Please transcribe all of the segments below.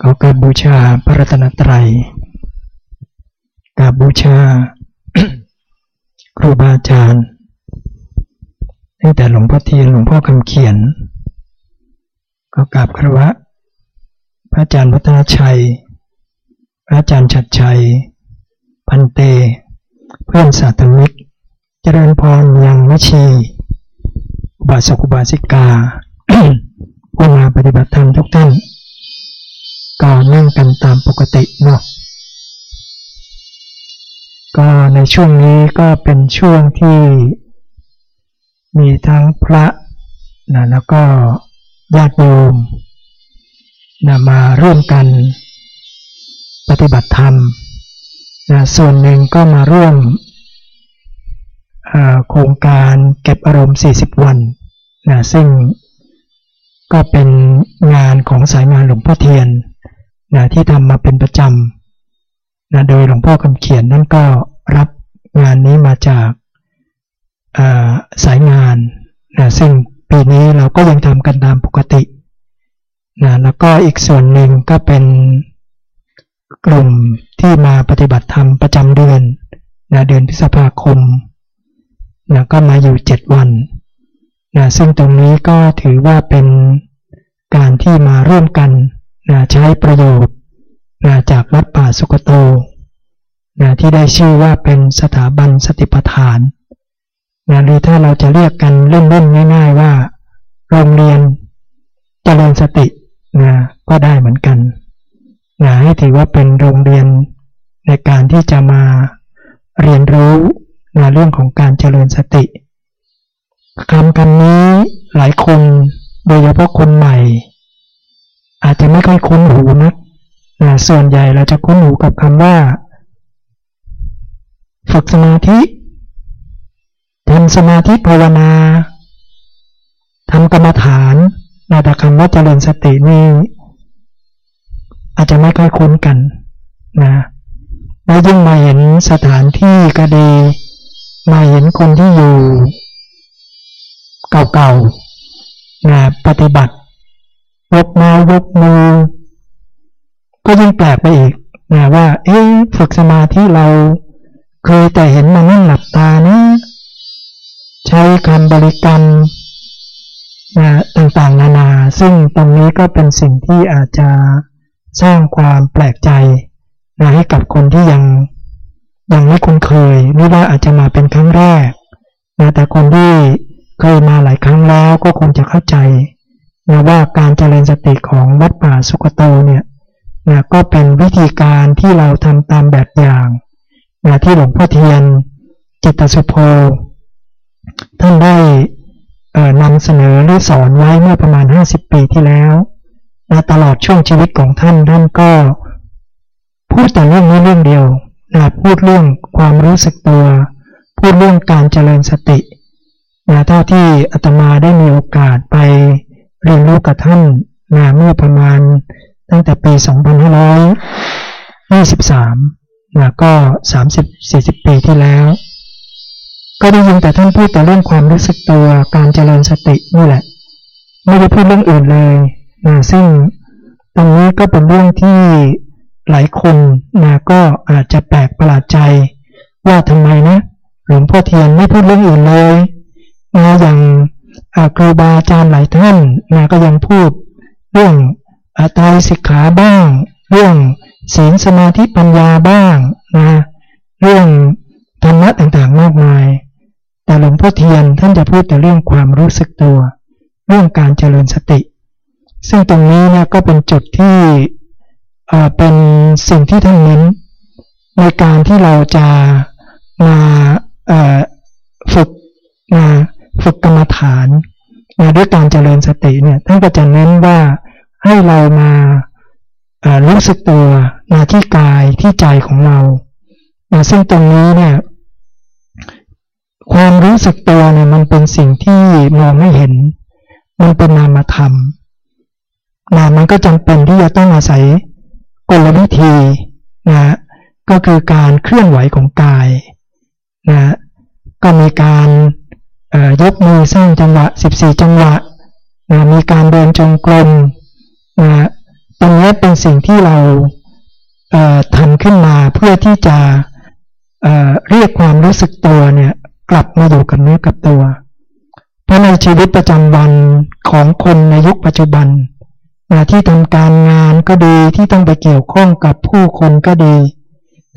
ขอกราบบูชาพระรัตนตรัยกราบบูชาครูบาอาจารย์ตั้งแต่หลวงพ่อเทียนหลวงพ่อคำเขียน ก็กราบครวะ พระอาจารย์วัฒนชัย พระอาจารย์ชัดชัย พันเต เพื่อนสาธมิก เจริญพรยังไม่ชีบาสกุบาสิกาผู้มาปฏิบัติธรรมทุกท่าน ก็นั่งกันตามปกติเนาะก็ในช่วงนี้ก็เป็นช่วงที่มีทั้งพระนะแล้วก็ญาติโยมนะมาร่วมกันปฏิบัติธรรมนะส่วนหนึ่งก็มาร่วมโครงการเก็บอารมณ์ 40 วันนะซึ่งก็เป็นงานของสายงานหลวงพ่อเทียน นะที่ทำมาเป็นประจำนะโดยหลวงพ่อคำเขียนนั่นก็รับงานนี้มาจากสายงานนะซึ่งปีนี้เราก็ยังทำกันตามปกตินะแล้วก็อีกส่วนหนึ่งก็เป็นกลุ่มที่มาปฏิบัติธรรมประจำเดือนนะเดือนพฤษภาคมนะก็มาอยู่เจ็ดวันนะซึ่งตรงนี้ก็ถือว่าเป็นการที่มาร่วมกัน นะใช้ประโยชน์นะจากวัดป่าสุกโตนะที่ได้ชื่อว่าเป็นสถาบันสติปัฏฐานนะหรือถ้าเราจะเรียกกันเล่นๆง่าย ๆว่า โรงเรียนเจริญสตินะก็ได้เหมือนกันนะให้ถือว่าเป็นโรงเรียนในการที่จะมาเรียนรู้นะเรื่องของการเจริญสติคำคำนี้หลายคนโดยเฉพาะคนใหม่ อาจจะไม่ค่อยคุ้นหูนะนะส่วนใหญ่เราจะคุ้นหูกับคำว่า ฝึกสมาธิทำสมาธิภาวนาทำกรรมฐานนะแต่คำว่าเจริญสตินี่อาจจะไม่ค่อยคุ้นกันนะแล้วยิ่งมาเห็นสถานที่ก็ดีมาเห็นคนที่อยู่ เก่าๆนะปฏิบัติ ยกมายกมือ ก็ยิ่งแปลกไปอีกนะว่า เอ๊ะฝึกสมาธิเราเคยแต่เห็นมานั่งหลับตานะใช้คำบริกรรมนะต่างๆ นานา ซึ่งตรงนี้ก็เป็นสิ่งที่อาจจะสร้างความแปลกใจนะให้กับคนที่ยังยังไม่คุ้นเคยหรือว่าอาจจะมาเป็นครั้งแรกนะแต่คนที่เคยมาหลายครั้งแล้วก็คงจะเข้าใจ นะว่าการเจริญสติของวัดป่าสุกโตเนี่ยนะก็เป็นวิธีการที่เราทำตามแบบอย่างนะที่หลวงพ่อเทียน จิตสุโภท่านได้นำเสนอหรือสอนไว้เมื่อประมาณ 50 ปีที่แล้วนะตลอดช่วงชีวิตของท่านท่านก็พูดแต่เรื่องนี้เรื่องเดียวนะพูดเรื่องความรู้สึกตัว พูดเรื่องการเจริญสตินะเท่าที่อาตมาได้มีโอกาสไป เรียนรู้กับท่านมาเมื่อประมาณตั้งแต่ปี 2523นะก็ 30-40 ปีที่แล้ว ก็ได้ยินแต่ท่านพูดแต่เรื่องความรู้สึกตัวการเจริญสตินี่แหละ ไม่ได้พูดเรื่องอื่นเลยนะซึ่งตรงนี้ก็เป็นเรื่องที่หลายคนนะก็อาจจะแปลกประหลาดใจ ว่าทำไมนะหลวงพ่อเทียนไม่พูดเรื่องอื่นเลยนะอย่าง ครูบาอาจารย์หลายท่านนะก็ยังพูดเรื่องอัตายสิกขาบ้าง เรื่องศีลสมาธิปัญญาบ้างนะเรื่องธรรมะต่างๆมากมาย แต่หลวงพ่อเทียนท่านจะพูดแต่เรื่องความรู้สึกตัว เรื่องการเจริญสติ ซึ่งตรงนี้เนี่ยก็เป็นจุดที่เป็นสิ่งที่ท่านเน้นในการที่เราจะมา ฝึกกรรมฐานมาด้วยการเจริญสติเนี่ยท่านก็จะเน้นว่าให้เรามารู้สึกตัวมาที่กายที่ใจของเราซึ่งตรงนี้เนี่ยความรู้สึกตัวเนี่ยมันเป็นสิ่งที่มองไม่เห็น มันเป็นนามธรรมนามมันก็จำเป็นที่จะต้องอาศัยกลวิธีนะก็คือการเคลื่อนไหวของกายนะก็มีการ ยกมือสร้างจังหวะ 14 จังหวะนะมีการเดินจงกรมนะตรงนี้เป็นสิ่งที่เราเทำขึ้นมาเพื่อที่จะเเรียกความรู้สึกตัวเนี่ยกลับมาอยู่กับเนื้อกับตัว เพราะในชีวิตประจำวันของคนในยุคปัจจุบันที่ทำการงานก็ดีที่ต้องไปเกี่ยวข้องกับผู้คนก็ดี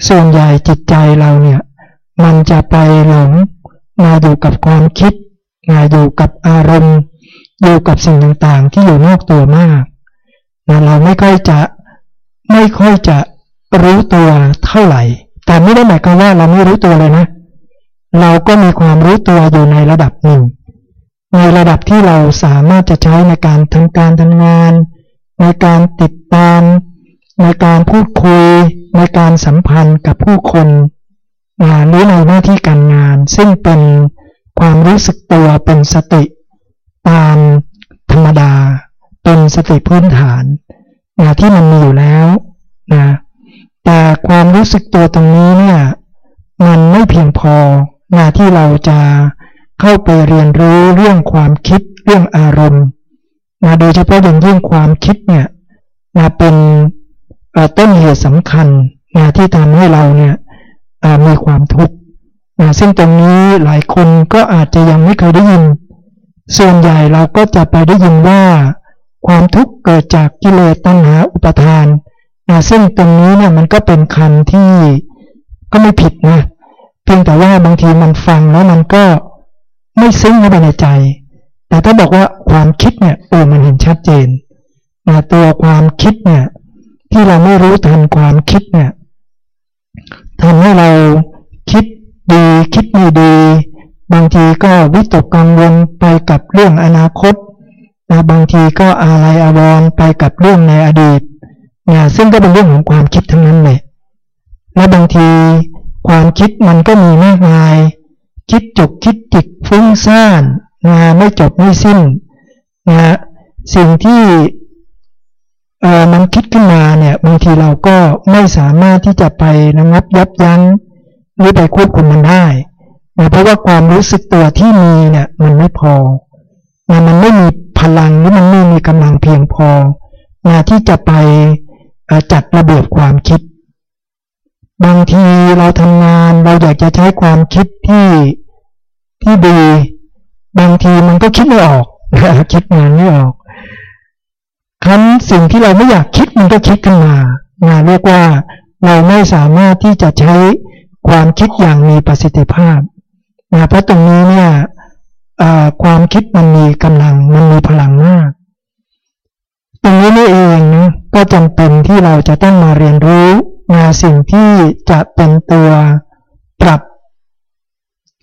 ส่วนใหญ่จิตใจเราเนี่ยมันจะไปหลง มาอยู่กับความคิดมาอยู่กับอารมณ์ อยู่กับสิ่งต่างๆ ที่อยู่นอกตัวมากนะเราไม่ค่อยจะไม่ค่อยจะรู้ตัวเท่าไหร่ แต่ไม่ได้หมายความว่าเราไม่รู้ตัวเลยนะ เราก็มีความรู้ตัวอยู่ในระดับหนึ่ง ในระดับที่เราสามารถจะใช้ในการทำการทำงาน ในการติดตาม ในการพูดคุย ในการสัมพันธ์กับผู้คน งานหรือในหน้าที่การงาน ซึ่งเป็นความรู้สึกตัวเป็นสติตามธรรมดา เป็นสติพื้นฐานนะที่มันมีอยู่แล้วนะแต่ความรู้สึกตัวตรงนี้เนี่ยมันไม่เพียงพอนะที่เราจะเข้าไปเรียนรู้เรื่องความคิดเรื่องอารมณ์นะโดยเฉพาะอย่างยิ่งความคิดเนี่ยนะเป็นต้นเหตุสำคัญนะที่ทำให้เราเนี่ย มีความทุกข์ซึ่งตรงนี้หลายคนก็อาจจะยังไม่เคยได้ยิน ส่วนใหญ่เราก็จะไปได้ยินว่า ความทุกข์เกิดจากกิเลสตัณหาอุปทานซึ่งตรงนี้เนี่ยมันก็เป็นคำที่ก็ไม่ผิดนะเพียงแต่ว่าบางทีมันฟังแล้วมันก็ไม่ซึ้งเข้าไปในใจ แต่ถ้าบอกว่าความคิดเนี่ยโอ้มันเห็นชัดเจนตัวความคิดเนี่ยที่เราไม่รู้ทันความคิดเนี่ย ทำให้เราคิดดีคิดไม่ดี บางทีก็วิตกกังวลไปกับเรื่องอนาคตนะบางทีก็อาลัยอาวรณ์ไปกับเรื่องในอดีตเนะซึ่งก็เป็นเรื่องของความคิดทั้งนั้นเลยและบางทีความคิดมันก็มีมากมาย คิดจุกคิดจิกฟุ้งซ่านนไม่จบไม่สิ้นนะสิ่งที่ มันคิดขึ้นมาเนี่ยบางทีเราก็ไม่สามารถที่จะไประงับยับยั้งหรือไปควบคุมมันได้นะเพราะว่าความรู้สึกตัวที่มีเนี่ยมันไม่พอนะมันไม่มีพลังหรือมันไม่มีกำลังเพียงพอนะที่จะไปจัดระเบียบความคิด บางทีเราทำงานเราอยากจะใช้ความคิดที่ที่ดี บางทีมันก็คิดไม่ออกคิดงานไม่ออก ครั้นสิ่งที่เราไม่อยากคิดมันก็คิดขึ้นมานะเรียกว่าเราไม่สามารถที่จะใช้ความคิดอย่างมีประสิทธิภาพนะเพราะตรงนี้เนี่ยความคิดมันมีกำลังมันมีพลังมาก ตรงนี้นี่เองนะก็จำเป็นที่เราจะต้องมาเรียนรู้นะสิ่งที่จะเป็นตัวปรับ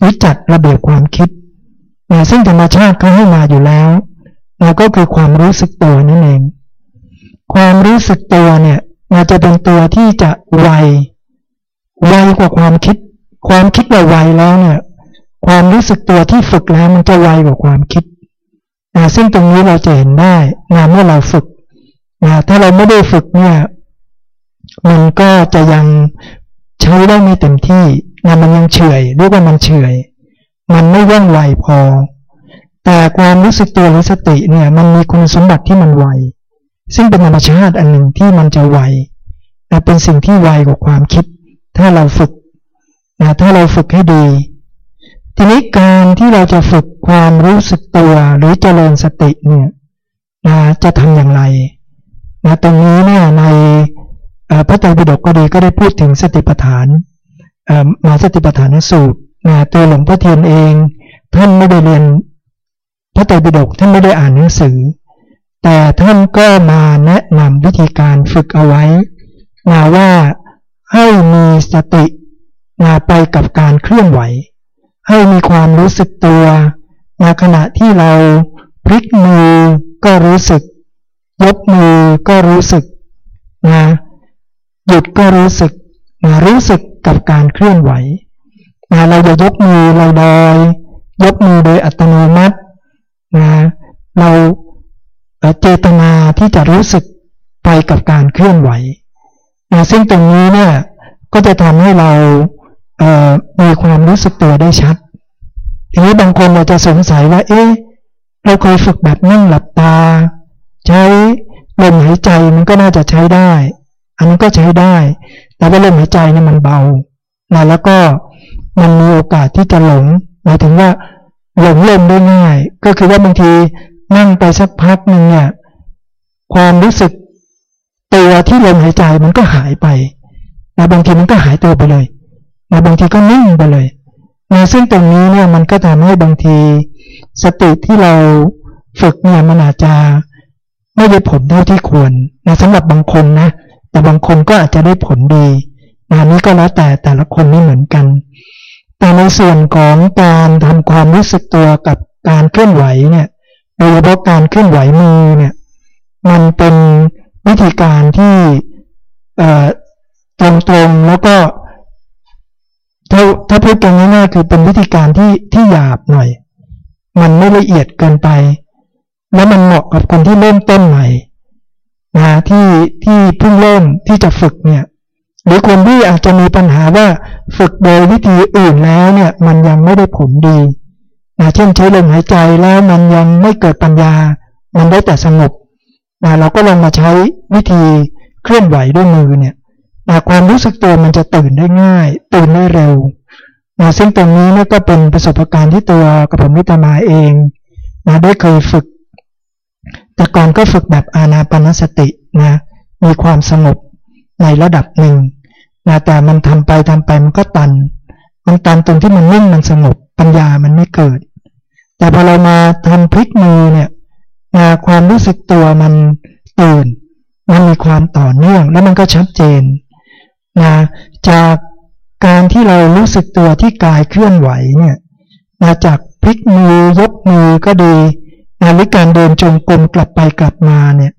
วิจัดระเบียบความคิดนะซึ่งธรรมชาติเขาให้มาอยู่แล้ว นะก็คือความรู้สึกตัวนั่นเอง ความรู้สึกตัวเนี่ยมันจะเป็นตัวที่จะไว ไวกว่าความคิด ความคิดเราไวแล้วเนี่ย ความรู้สึกตัวที่ฝึกแล้วมันจะไวกว่าความคิดนะซึ่งตรงนี้เราจะเห็นได้นะเมื่อเราฝึกนะถ้าเราไม่ได้ฝึกเนี่ย มันก็จะยังใช้ได้ไม่เต็มที่นะมันยังเฉยเรียกว่ามันเฉยมันไม่ว่องไวพอ แต่ความรู้สึกตัวหรือสติเนี่ยมันมีคุณสมบัติที่มันไว ซึ่งเป็นธรรมชาติอันหนึ่งที่มันจะไวนะเป็นสิ่งที่ไวกว่าความคิด ถ้าเราฝึกนะถ้าเราฝึกให้ดี ทีนี้การที่เราจะฝึกความรู้สึกตัวหรือเจริญสติเนี่ยนะจะทำอย่างไรนะตรงนี้เนี่ยในพระไตรปิฎกก็ดีก็ได้พูดถึงสติปัฏฐานมาสติปัฏฐานสูตรนะตัวหลวงพ่อเทียนเอง ท่านไม่ได้เรียน พระไตรปิฎกท่านไม่ได้อ่านหนังสือ แต่ท่านก็มาแนะนำวิธีการฝึกเอาไว้มาว่าให้มีสติมาไปกับการเคลื่อนไหว ให้มีความรู้สึกตัวในขณะที่เราพลิกมือก็รู้สึก ยกมือก็รู้สึกนะหยุดก็รู้สึกนะรู้สึกกับการเคลื่อนไหวนะเราจะยกมือเราดอยยกมือโดยอัตโนมัติ นะเราเจตนาที่จะรู้สึกไปกับการเคลื่อนไหวนะซึ่งตรงนี้เนี่ยก็จะทำให้เราเมีความรู้สึกตัวได้ชัดทีนี้บางคนเราจจะสงสัยว่า เอ๊ะเราเคยฝึกแบบนั่งหลับตา ใช้ลมหายใจมันก็น่าจะใช้ได้ อันนี้ก็ใช้ได้ แต่ว่าลมหายใจเนี่ยมันเบานะแล้วก็มันมีโอกาสที่จะหลงหมายถึงว่า หลงลมได้ง่าย ก็คือว่าบางทีนั่งไปสักพักหนึ่งเนี่ยความรู้สึกตัวที่ลมหายใจมันก็หายไปนะบางทีมันก็หายตัวไปเลยนะบางทีก็นิ่งไปเลยนะซึ่งตรงนี้เนี่ยมันก็ทำให้บางทีสติที่เราฝึกเนี่ยมันอาจจะไม่ได้ผลเท่าที่ควรนะสำหรับบางคนนะ แต่บางคนก็อาจจะได้ผลดีนะนี้ก็แล้วแต่แต่ละคนไม่เหมือนกัน แต่ในส่วนของการทำความรู้สึกตัวกับการเคลื่อนไหวเนี่ยโดยเฉพาะการเคลื่อนไหวมือเนี่ยมันเป็นวิธีการที่ตรงๆแล้วก็ถ้าถ้าพูดกันง่ายๆคือเป็นวิธีการที่ที่หยาบหน่อย มันไม่ละเอียดเกินไป แล้วมันเหมาะกับคนที่เริ่มต้นใหม่นะที่ที่เพิ่งเริ่มที่จะฝึกเนี่ย หรือคนที่อาจจะมีปัญหาว่าฝึกโดยวิธีอื่นแล้วเนี่ยมันยังไม่ได้ผลดีนะเช่นใช้ลมหายใจแล้วมันยังไม่เกิดปัญญา มันได้แต่สงบนะเราก็ลองมาใช้วิธีเคลื่อนไหวด้วยมือเนี่ยนะความรู้สึกตัวมันจะตื่นได้ง่าย ตื่นได้เร็วนะซึ่งตรงนี้นี่ก็เป็นประสบการณ์ที่ตัวกับผมนิตมาเองนะได้เคยฝึก แต่ก่อนก็ฝึกแบบอานาปนสตินะมีความสงบในระดับหนึ่ง นะแต่มันทำไปทำไปมันก็ตัน มันตันตรงที่มันนิ่งมันสงบปัญญามันไม่เกิด แต่พอเรามาทำพลิกมือเนี่ยนะความรู้สึกตัวมันตื่น มันมีความต่อเนื่องแล้วมันก็ชัดเจนนะจากการที่เรารู้สึกตัวที่กายเคลื่อนไหวเนี่ยมาจากพลิกมือยกมือก็ดีนะหรือการเดินจงกรมกลับไปกลับมาเนี่ย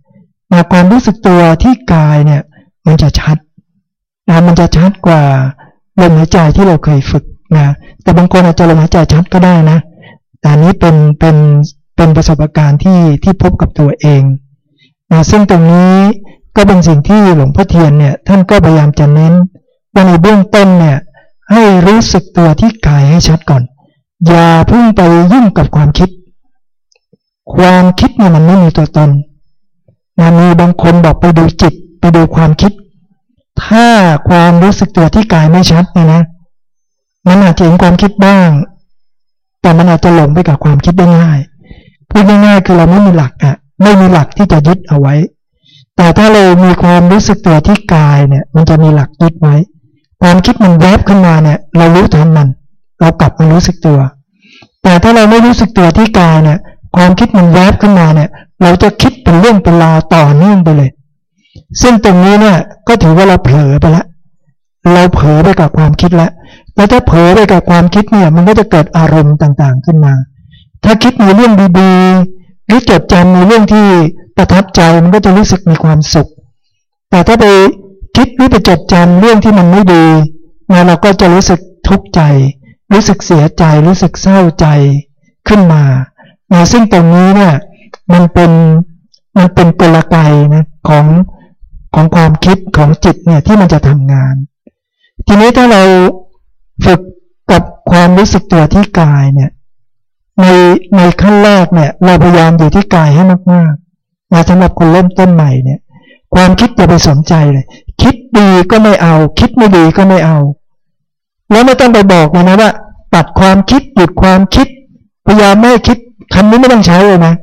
นะความรู้สึกตัวที่กายเนี่ยมันจะชัด นะมันจะชัดกว่าลมหายใจที่เราเคยฝึกนะ แต่บางคนอาจจะลมหายใจชัดก็ได้นะ แต่นี้เป็นเป็นเป็นประสบการณ์ที่ที่พบกับตัวเองนะซึ่งตรงนี้ก็เป็นสิ่งที่หลวงพ่อเทียนเนี่ยท่านก็พยายามจะเน้นว่าในเบื้องต้นเนี่ยให้รู้สึกตัวที่กายให้ชัดก่อน อย่าพุ่งไปยุ่งกับความคิด ความคิดเนี่ยมันไม่มีตัวตนนะมีบางคนบอกไปดูจิต ไปดูความคิด ถ้าความรู้สึกตัวที่กายไม่ชัดเนี่ยนะมันอาจจะเห็นความคิดบ้าง แต่มันอาจจะหลงไปกับความคิดได้ง่ายพูดง่ายๆคือเราไม่มีหลักอะไม่มีหลักที่จะยึดเอาไว้ แต่ถ้าเรามีความรู้สึกตัวที่กายเนี่ย มันจะมีหลักยึดไว้ ความคิดมันแวบขึ้นมาเนี่ย เรารู้ทันมัน เรากลับมารู้สึกตัว แต่ถ้าเราไม่รู้สึกตัวที่กายเนี่ย ความคิดมันแวบขึ้นมาเนี่ย เราจะคิดเป็นเรื่องเป็นราวต่อเนื่องไปเลย ซึ่งตรงนี้เนี่ยก็ถือว่าเราเผลอไปแล้วเราเผลอไปกับความคิดแล้วแล้วถ้าเผลอไปกับความคิดเนี่ย มันก็จะเกิดอารมณ์ต่างๆขึ้นมา ถ้าคิดในเรื่องดีๆหรือจดจำในเรื่องที่ประทับใจมันก็จะรู้สึกมีความสุข แต่ถ้าไปคิดหรือไปจดจำเรื่องที่มันไม่ดีนะเราก็จะรู้สึกทุกข์ใจ รู้สึกเสียใจ รู้สึกเศร้าใจขึ้นมานะซึ่งตรงนี้เนี่ยมันเป็นมันเป็นกลไกนะของ ของความคิดของจิตเนี่ยที่มันจะทำงาน ทีนี้ถ้าเราฝึกกับความรู้สึกตัวที่กายเนี่ยในในขั้นแรกเนี่ย เราพยายามอยู่ที่กายให้มากๆนะสำหรับคนเริ่มต้นใหม่เนี่ย ความคิดอย่าไปสนใจเลย คิดดีก็ไม่เอา คิดไม่ดีก็ไม่เอา แล้วไม่ต้องไปบอกเลยนะว่า ตัดความคิดหยุดความคิด พยายามไม่คิดคำนี้ไม่ต้องใช้เลยนะ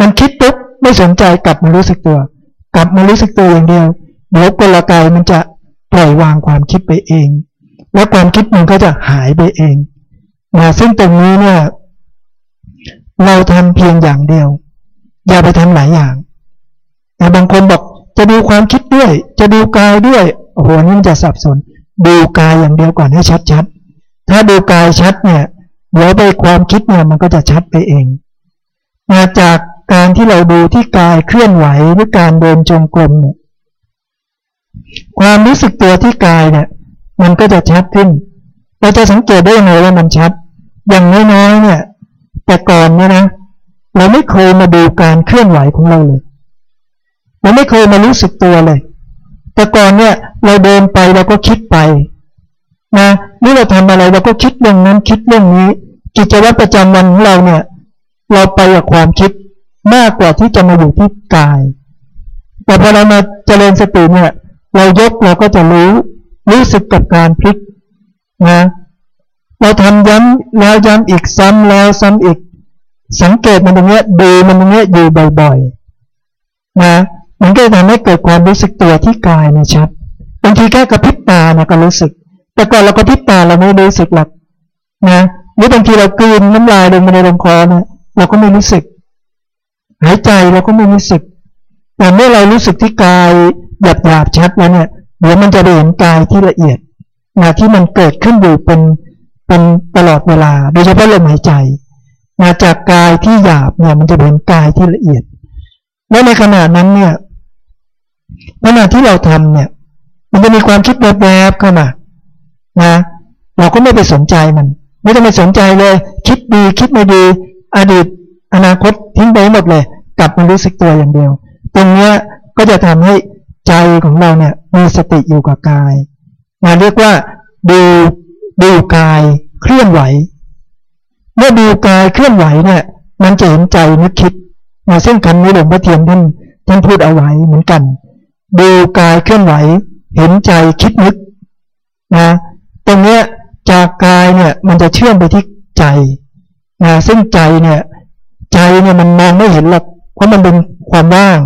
มันคิดปุ๊บไม่สนใจกลับมารู้สึกตัว กลับมารู้สึกตัวอย่างเดียวเดี๋ยวกลไกมันจะปล่อยวางความคิดไปเอง แล้วความคิดมันก็จะหายไปเองนะซึ่งตรงนี้เนี่ยเราทำเพียงอย่างเดียว อย่าไปทำหลายอย่างแต่บางคนบอกจะดูความคิดด้วย จะดูกายด้วยโอ้โหนี่มันจะสับสน ดูกายอย่างเดียวก่อนให้ชัดๆ ถ้าดูกายชัดเนี่ยเดี๋ยวไปความคิดเนี่ยมันก็จะชัดไปเองมาจาก การที่เราดูที่กายเคลื่อนไหวหรือการเดินจงกรมเนี่ยความรู้สึกตัวที่กายเนี่ย มันก็จะชัดขึ้น เราจะสังเกตได้ยังไงว่ามันชัด อย่างน้อยๆเนี่ย แต่ก่อนเนี่ยนะเราไม่เคยมาดูการเคลื่อนไหวของเราเลยเราไม่เคยมารู้สึกตัวเลย แต่ก่อนเนี่ยเราเดินไปเราก็คิดไปนะนี่เราทำอะไรเราก็คิดเรื่องนั้นคิดเรื่องนี้ กิจวัตรประจำวันของเราเนี่ย เราไปกับความคิด มากกว่าที่จะมาอยู่ที่กาย แต่พอเรามาเจริญสติเนี่ย เรายกเราก็จะรู้รู้สึกกับการพลิกนะเราทำย้ำแล้วย้ำอีกซ้ำแล้วซ้ำอีก สังเกตมันตรงเนี้ยดูมันตรงเนี้ยอยู่บ่อยๆนะมันก็จะทำให้เกิดความรู้สึกตัวที่กายนะชัดบางทีแค่กระพริบตานะก็รู้สึก แต่ก่อนเรากระพริบตาเราไม่รู้สึกหรอกนะหรือบางทีเรากลืนน้ำลายลงมาในลำคอเนี่ยเราก็ไม่รู้สึก หายใจเราก็ไม่รู้สึก แต่เมื่อเรารู้สึกที่กายหยาบหยาบชัดแล้วเนี่ยเดี๋ยวมันจะเห็นกายที่ละเอียดนะที่มันเกิดขึ้นอยู่เป็นเป็นตลอดเวลา โดยเฉพาะลมหายใจมาจากกายที่หยาบเนี่ยมันจะเห็นกายที่ละเอียด และในขณะนั้นเนี่ยขณะที่เราทำเนี่ย มันจะมีความคิดแวบๆเข้ามานะเราก็ไม่ไปสนใจมัน ไม่ต้องไปสนใจเลย คิดดีคิดไม่ดี อดีตอนาคตทิ้งไปหมดเลย กลับมารู้สึกตัวอย่างเดียว ตรงเนี้ยก็จะทำให้ใจของเราเนี่ยมีสติอยู่กับกายมาเรียกว่าดูดูกายเคลื่อนไหว เมื่อดูกายเคลื่อนไหวเนี่ยมันจะเห็นใจนึกคิดมาซึ่งคำนี้หลวงพ่อเทียนท่านท่านพูดเอาไว้เหมือนกัน ดูกายเคลื่อนไหว เห็นใจคิดนึกนะตรงเนี้ยจากกายเนี่ยมันจะเชื่อมไปที่ใจนะซึ่งใจเนี่ยใจเนี่ยมันมองไม่เห็นหรอก ราะมันเป็นความว่าง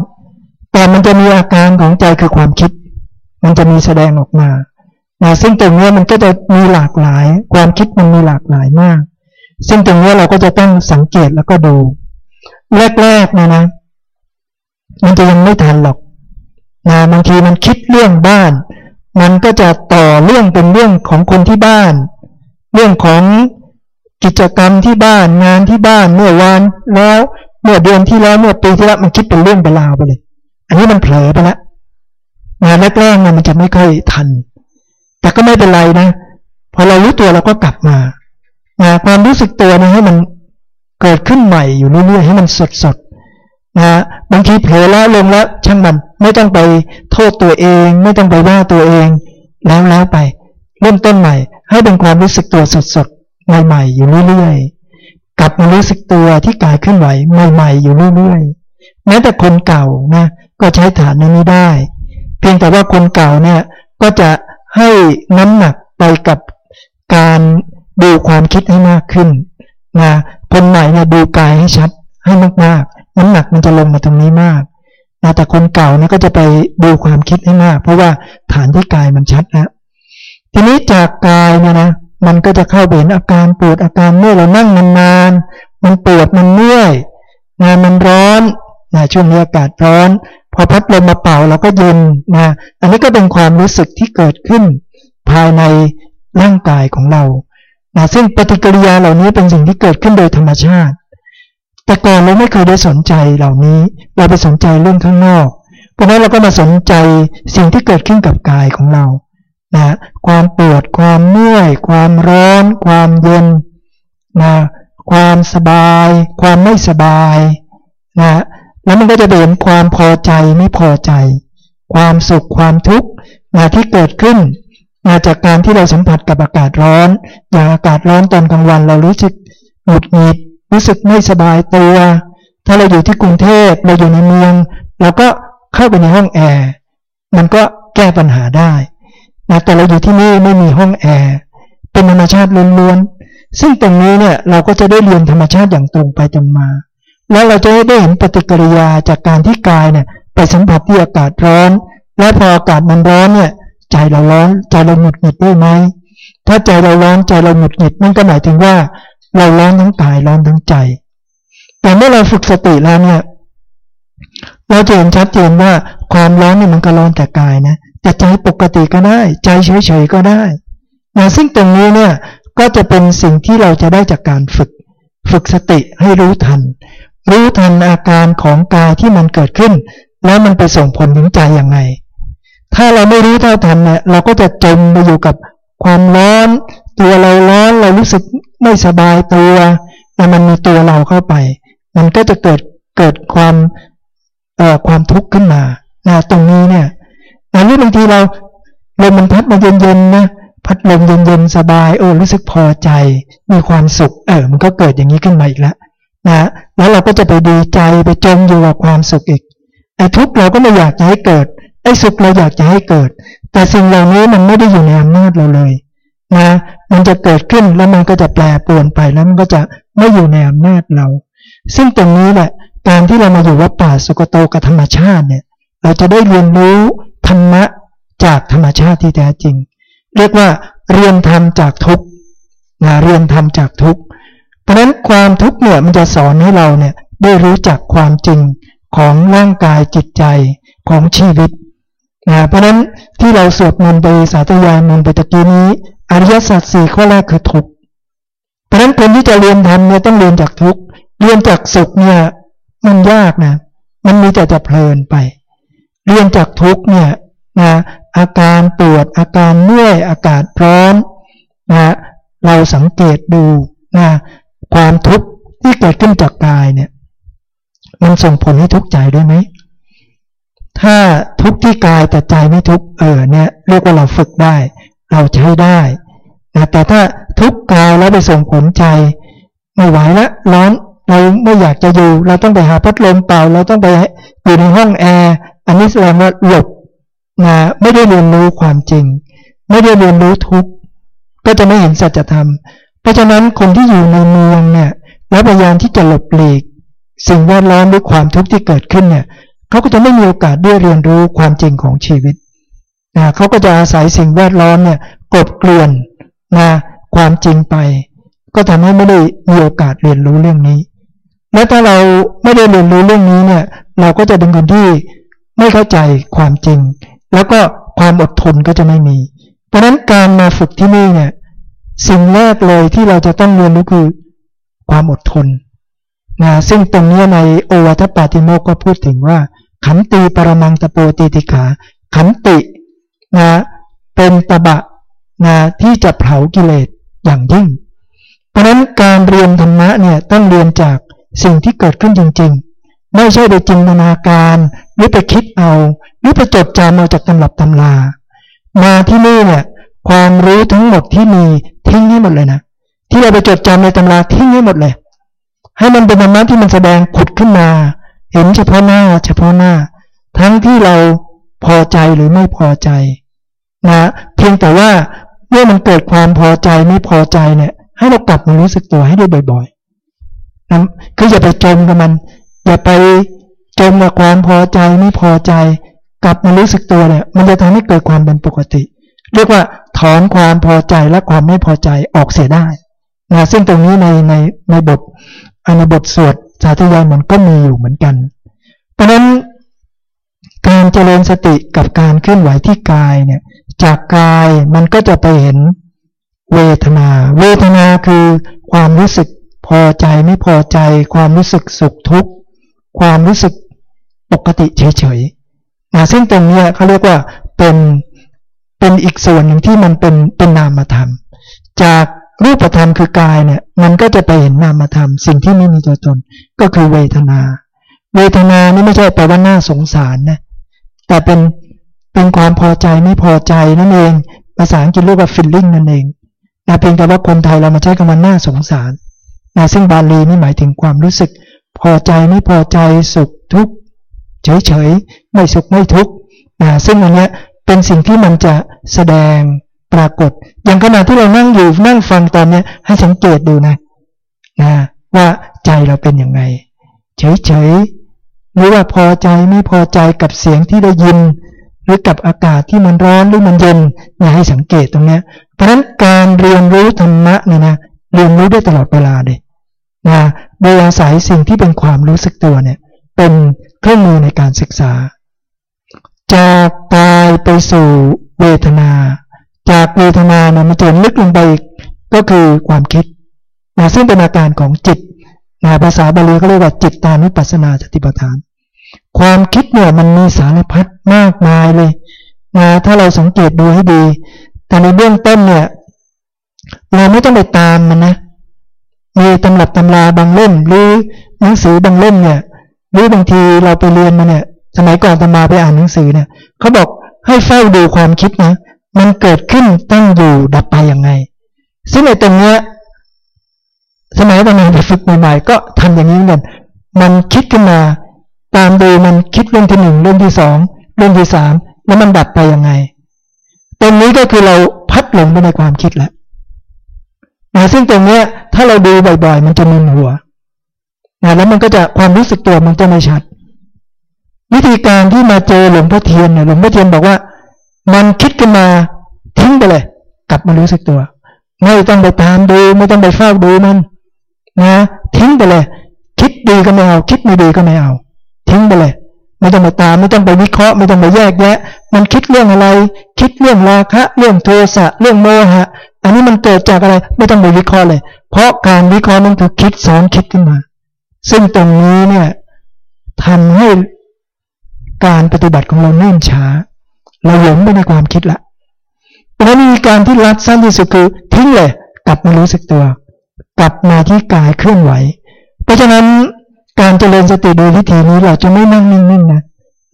แต่มันจะมีอาการของใจคือความคิด มันจะมีแสดงออกมานะซึ่งตรงนี้มันก็จะมีหลากหลาย ความคิดมันมีหลากหลายมาก ซึ่งตรงนี้เราก็จะต้องสังเกตแล้วก็ดู แรกๆนะนะ มันจะยังไม่ทันหรอกนะบางทีมันคิดเรื่องบ้าน มันก็จะต่อเรื่องเป็นเรื่องของคนที่บ้าน เรื่องของกิจกรรมที่บ้านงานที่บ้านเมื่อวานแล้ว เมื่อเดือนที่แล้วเมื่อปีที่แล้วมันคิดเป็นเรื่องเป็นราวไปเลย อันนี้มันเผลอไปแล้วงานแรกๆมันจะไม่ค่อยทัน แต่ก็ไม่เป็นไรนะพอเรารู้ตัวเราก็กลับมานะความรู้สึกตัวนะให้มันเกิดขึ้นใหม่อยู่เรื่อยๆให้มันสดๆนะบางทีเผลอแล้วลงแล้ว ช่างมันไม่ต้องไปโทษตัวเอง ไม่ต้องไปว่าตัวเอง แล้วแล้วไป เริ่มต้นใหม่ ให้เป็นความรู้สึกตัวสดๆใหม่ๆอยู่เรื่อยๆ ลับมารู้สึกตัวที่กายเคลื่อนไหวใหม่ๆอยู่เรื่อยๆแม้แต่คนเก่านะก็ใช้ฐานนี้ได้ เพียงแต่ว่าคนเก่าเนี่ยก็จะให้น้ำหนักไปกับการดูความคิดให้มากขึ้นนะคนใหม่เนี่ยดูกายให้ชัดให้มากๆ น้ำหนักมันจะลงมาตรงนี้มากนะแต่คนเก่าเนี่ยก็จะไปดูความคิดให้มาก เพราะว่าฐานที่กายมันชัดแล้วทีนี้จากกายเนี่ยนะ มันก็จะเข้าเห็นอาการปวดอาการเมื่อเรานั่งนานๆมันปวดมันเมื่อยนะมันร้อนนะช่วงนี้อากาศร้อน พอพัดลมมาเป่าเราก็เย็นนะอันนี้ก็เป็นความรู้สึกที่เกิดขึ้น ภายในร่างกายของเรานะซึ่งปฏิกิริยาเหล่านี้เป็นสิ่งที่เกิดขึ้นโดยธรรมชาติ แต่ก่อนเราไม่เคยได้สนใจเหล่านี้ เราไปสนใจเรื่องข้างนอก เพราะนั้นเราก็มาสนใจสิ่งที่เกิดขึ้นกับกายของเรา นะความปวดความเมื่อย ความร้อน ความเย็นนะความสบาย ความไม่สบายนะแล้วมันก็จะเห็นความพอใจไม่พอใจ ความสุขความทุกข์นะที่เกิดขึ้นมาจากการที่เราสัมผัสกับอากาศร้อน อย่างอากาศร้อนตอนกลางวันเรารู้สึกหงุดหงิดรู้สึกไม่สบายตัว ถ้าเราอยู่ที่กรุงเทพเราอยู่ในเมืองเราก็เข้าไปในห้องแอร์มันก็แก้ปัญหาได้ นะแต่เราอยู่ที่นี่ไม่มีห้องแอร์เป็นธรรมชาติล้วนๆซึ่งตรงนี้เนี่ยเราก็จะได้เรียนธรรมชาติอย่างตรงไปตรงมา แล้วเราจะได้เห็นปฏิกิริยาจากการที่กายเนี่ยไปสัมผัสที่อากาศร้อน และพออากาศมันร้อนเนี่ยใจเราร้อนใจเราหงุดหงิดได้ไหมถ้าใจเราร้อนใจเราหงุดหงิดนั่นก็หมายถึงว่า เราร้อนทั้งกายร้อนทั้งใจ แต่เมื่อเราฝึกสติแล้วเนี่ยเราจะเห็นชัดเจนว่าความร้อนเนี่ยมันก็ร้อนแต่กายนะ แต่ใจปกติก็ได้ ใจเฉยๆก็ได้นะซึ่งตรงนี้เนี่ยก็จะเป็นสิ่งที่เราจะได้จากการฝึก ฝึกสติให้รู้ทัน รู้ทันอาการของกายที่มันเกิดขึ้น แล้วมันไปส่งผลถึงใจอย่างไรถ้าเราไม่รู้เท่าทันเนี่ยเราก็จะจมไปอยู่กับความร้อน ตัวเราร้อนเรารู้สึกไม่สบายตัวแต่มันมีตัวเราเข้าไป มันก็จะเกิดเกิดความเอ่อความทุกข์ขึ้นมานะตรงนี้เนี่ย นะหรือบางทีเราลมมันพัดมาเย็นๆนะพัดลมเย็นๆสบายเออรู้สึกพอใจ มีความสุข เออ มันก็เกิดอย่างนี้ขึ้นมาอีกแล้วนะแล้วเราก็จะไปดีใจไปจมอยู่กับความสุขอีกไอ้ทุกข์เราก็ไม่อยากจะให้เกิดไอ้สุขเราอยากจะให้เกิด แต่สิ่งเหล่านี้มันไม่ได้อยู่ในอำนาจเราเลยนะมันจะเกิดขึ้นแล้วมันก็จะแปรปรวนไปแล้วมันก็จะไม่อยู่ในอำนาจเรา ซึ่งตรงนี้แหละการที่เรามาอยู่วัดป่าสุกโตกับธรรมชาติเนี่ย เราจะได้เรียนรู้ ธรรมะจากธรรมชาติที่แท้จริง เรียกว่าเรียนธรรมจากทุกนะเรียนธรรมจากทุกเพราะนั้นความทุกข์เนี่ยมันจะสอนให้เราเนี่ยได้รู้จักความจริงของร่างกายจิตใจของชีวิตนะเพราะนั้นที่เราสวดมนต์ไปสาธยายมนต์ไปตะกี้นี้ อริยสัจสี่ข้อแรกคือทุกข์เพราะนั้นคนที่จะเรียนธรรมเนี่ยต้องเรียนจากทุกข์เรียนจากสุขเนี่ยมันยากนะมันมีแต่จะเพลินไป เรียนจากทุกเนี่ยนะอาการปวดอาการเมื่อยอากาศร้อนนะเราสังเกตดูนะความทุกข์ที่เกิดขึ้นจากกายเนี่ยมันส่งผลให้ทุกข์ใจด้วยไหมถ้าทุกข์ที่กายแต่ใจไม่ทุกข์เออเนี่ยเรียกว่าเราฝึกได้ เราใช้ได้นะแต่ถ้าทุกข์กายแล้วไปส่งผลใจไม่ไหวล้วร้อนเราไม่อยากจะอยู่ เราต้องไปหาพัดลมเป่า เราต้องไปอยู่ในห้องแอร์ อันนี้แสดงว่าหลบนะไม่ได้เรียนรู้ความจริง ไม่ได้เรียนรู้ทุกข์ก็จะไม่เห็นสัจธรรม เพราะฉะนั้นคนที่อยู่ในเมืองเนี่ยแล้วพยายามที่จะหลบหลีก สิ่งแวดล้อมหรือความทุกข์ที่เกิดขึ้นเนี่ยเขาก็จะไม่มีโอกาสได้เรียนรู้ความจริงของชีวิตนะเขาก็จะอาศัยสิ่งแวดล้อมเนี่ยกบเกลื่อนนะความจริงไป ก็ทำให้ไม่ได้มีโอกาสเรียนรู้เรื่องนี้ และถ้าเราไม่ได้เรียนรู้เรื่องนี้เนี่ยเราก็จะเป็นคนที่ ไม่เข้าใจความจริง แล้วก็ความอดทนก็จะไม่มี เพราะนั้นการมาฝึกที่นี่เนี่ยสิ่งแรกเลยที่เราจะต้องเรียนรู้คือ ความอดทนนะซึ่งตรงนี้ในโอวัตปาติโมกก็พูดถึงว่า ขันติปรมังตะโปติติขา ขันตินะเป็นตบะนะที่จะเผากิเลสอย่างยิ่ง เพราะนั้นการเรียนธรรมะเนี่ยต้องเรียนจากสิ่งที่เกิดขึ้นจริง ๆ ไม่ใช่ไปจินตนาการหรือไปคิดเอา หรือไปจดจำเอาจากตำรับตำรามาที่นี่เนี่ยความรู้ทั้งหมดที่มีทิ้งให้หมดเลยนะที่เราไปจดจำในตำราทิ้งให้หมดเลย ให้มันเป็นธรรมะที่มันแสดงขุดขึ้นมา เห็นเฉพาะหน้า เฉพาะหน้า ทั้งที่เราพอใจหรือไม่พอใจนะเพียงแต่ว่าเมื่อมันเกิดความพอใจไม่พอใจเนี่ย ให้เรากลับมารู้สึกตัวให้ได้บ่อยๆนะคืออย่าไปจมกับมัน อย่าไปจมกับความพอใจไม่พอใจ กลับมารู้สึกตัวเนี่ย มันจะทำให้เกิดความเป็นปกติ เรียกว่าถอนความพอใจและความไม่พอใจออกเสียได้นะซึ่งตรงนี้ในในในบทอนบทสวดสาธยายมันก็มีอยู่เหมือนกัน เพราะนั้นการเจริญสติกับการเคลื่อนไหวที่กายเนี่ย จากกายมันก็จะไปเห็นเวทนา เวทนาคือความรู้สึกพอใจไม่พอใจ ความรู้สึกสุขทุกข์ ความรู้สึกปกติเฉยๆนะซึ่งตรงนี้เขาเรียกว่าเป็นเป็นอีกส่วนหนึ่งที่มันเป็นเป็นนามธรรม จากรูปธรรมคือกายเนี่ยมันก็จะไปเห็นนามธรรม สิ่งที่ไม่มีตัวตนก็คือเวทนา เวทนานี่ไม่ใช่แปลว่าน่าสงสารนะแต่เป็นเป็นความพอใจไม่พอใจนั่นเอง ภาษาอังกฤษเรียกว่า feeling นั่นเองนะเพียงแต่ว่าคนไทยเรามาใช้คำว่าน่าสงสารนะซึ่งบาลีนี่หมายถึงความรู้สึก พอใจไม่พอใจสุขทุกข์เฉยเฉยไม่สุขไม่ทุกข์นะซึ่งอันเนี้ยเป็นสิ่งที่มันจะแสดงปรากฏ อย่างขณะที่เรานั่งอยู่นั่งฟังตอนเนี้ยให้สังเกตดูนะนะว่าใจเราเป็นยังไง เฉยๆหรือว่าพอใจไม่พอใจกับเสียงที่ได้ยิน หรือกับอากาศที่มันร้อนหรือมันเย็นนะให้สังเกตตรงนี้เพราะฉะนั้นการเรียนรู้ธรรมะเนี่ยนะเรียนรู้ได้ตลอดเวลาเลย นะโดยอาศัยสิ่งที่เป็นความรู้สึกตัวเนี่ยเป็นเครื่องมือในการศึกษา จากกายไปสู่เวทนา จากเวทนานะมันจะลึกลงไปก็คือความคิดนะซึ่งเป็นอาการของจิตนะภาษาบาลีเขาเรียกว่าจิตตานุปัสสนาสติปัฏฐาน ความคิดเนี่ยมันมีสารพัดมากมายเลยนะถ้าเราสังเกตดูให้ดี แต่ในเบื้องต้นเนี่ย เราไม่ต้องไปตามมันนะ มีตำรับตำราบางเล่มหรือหนังสือบางเล่มเนี่ยหรือบางทีเราไปเรียนมาเนี่ย สมัยก่อนตมาไปอ่านหนังสือเนี่ยเขาบอกให้เฝ้าดูความคิดนะมันเกิดขึ้นตั้งอยู่ดับไปยังไง ซึ่งในตรงเนี้ยสมัยตอนนั้นฝึกใหม่ๆก็ทำอย่างนี้เหมือนมันคิดขึ้นมา ตามดูมันคิดเรื่องที่หนึ่งเรื่องที่สองเรื่องที่สามแล้วมันดับไปยังไงตรงนี้ก็คือเราพัดหลงไปในความคิดแล้ว นะซึ่งตรงเนี้ยถ้าเราดูบ่อยๆ มันจะมึนหัวนะแล้วมันก็จะความรู้สึกตัวมันจะไม่ชัด วิธีการที่มาเจอหลวงพ่อเทียนเนี่ยหลวงพ่อเทียนบอกว่า มันคิดขึ้นมาทิ้งไปเลย กลับมารู้สึกตัว ไม่ต้องไปตามดู ไม่ต้องไปเฝ้าดูมันนะทิ้งไปเลย คิดดีก็ไม่เอา คิดไม่ดีก็ไม่เอา ทิ้งไปเลยไม่ต้องไปตามไม่ต้องไปวิเคราะห์ไม่ต้องไปแยกแยะ มันคิดเรื่องอะไร คิดเรื่องราคะ เรื่องโทสะเรื่องโมหะ อันนี้มันเกิดจากอะไรไม่ต้องไปวิเคราะห์เลย เพราะการวิเคราะห์นั้นคือคิดซ้อนคิดขึ้นมา ซึ่งตรงนี้เนี่ยทำให้การปฏิบัติของเราเนิ่นช้า เราหลงไปในความคิดละเพราะมีการที่รัดสั้นที่สุดคือทิ้งเลยกลับมารู้สึกตัว กลับมาที่กายเคลื่อนไหว เพราะฉะนั้นการเจริญสติโดยวิธีนี้เราจะไม่นั่งนิ่งๆนะ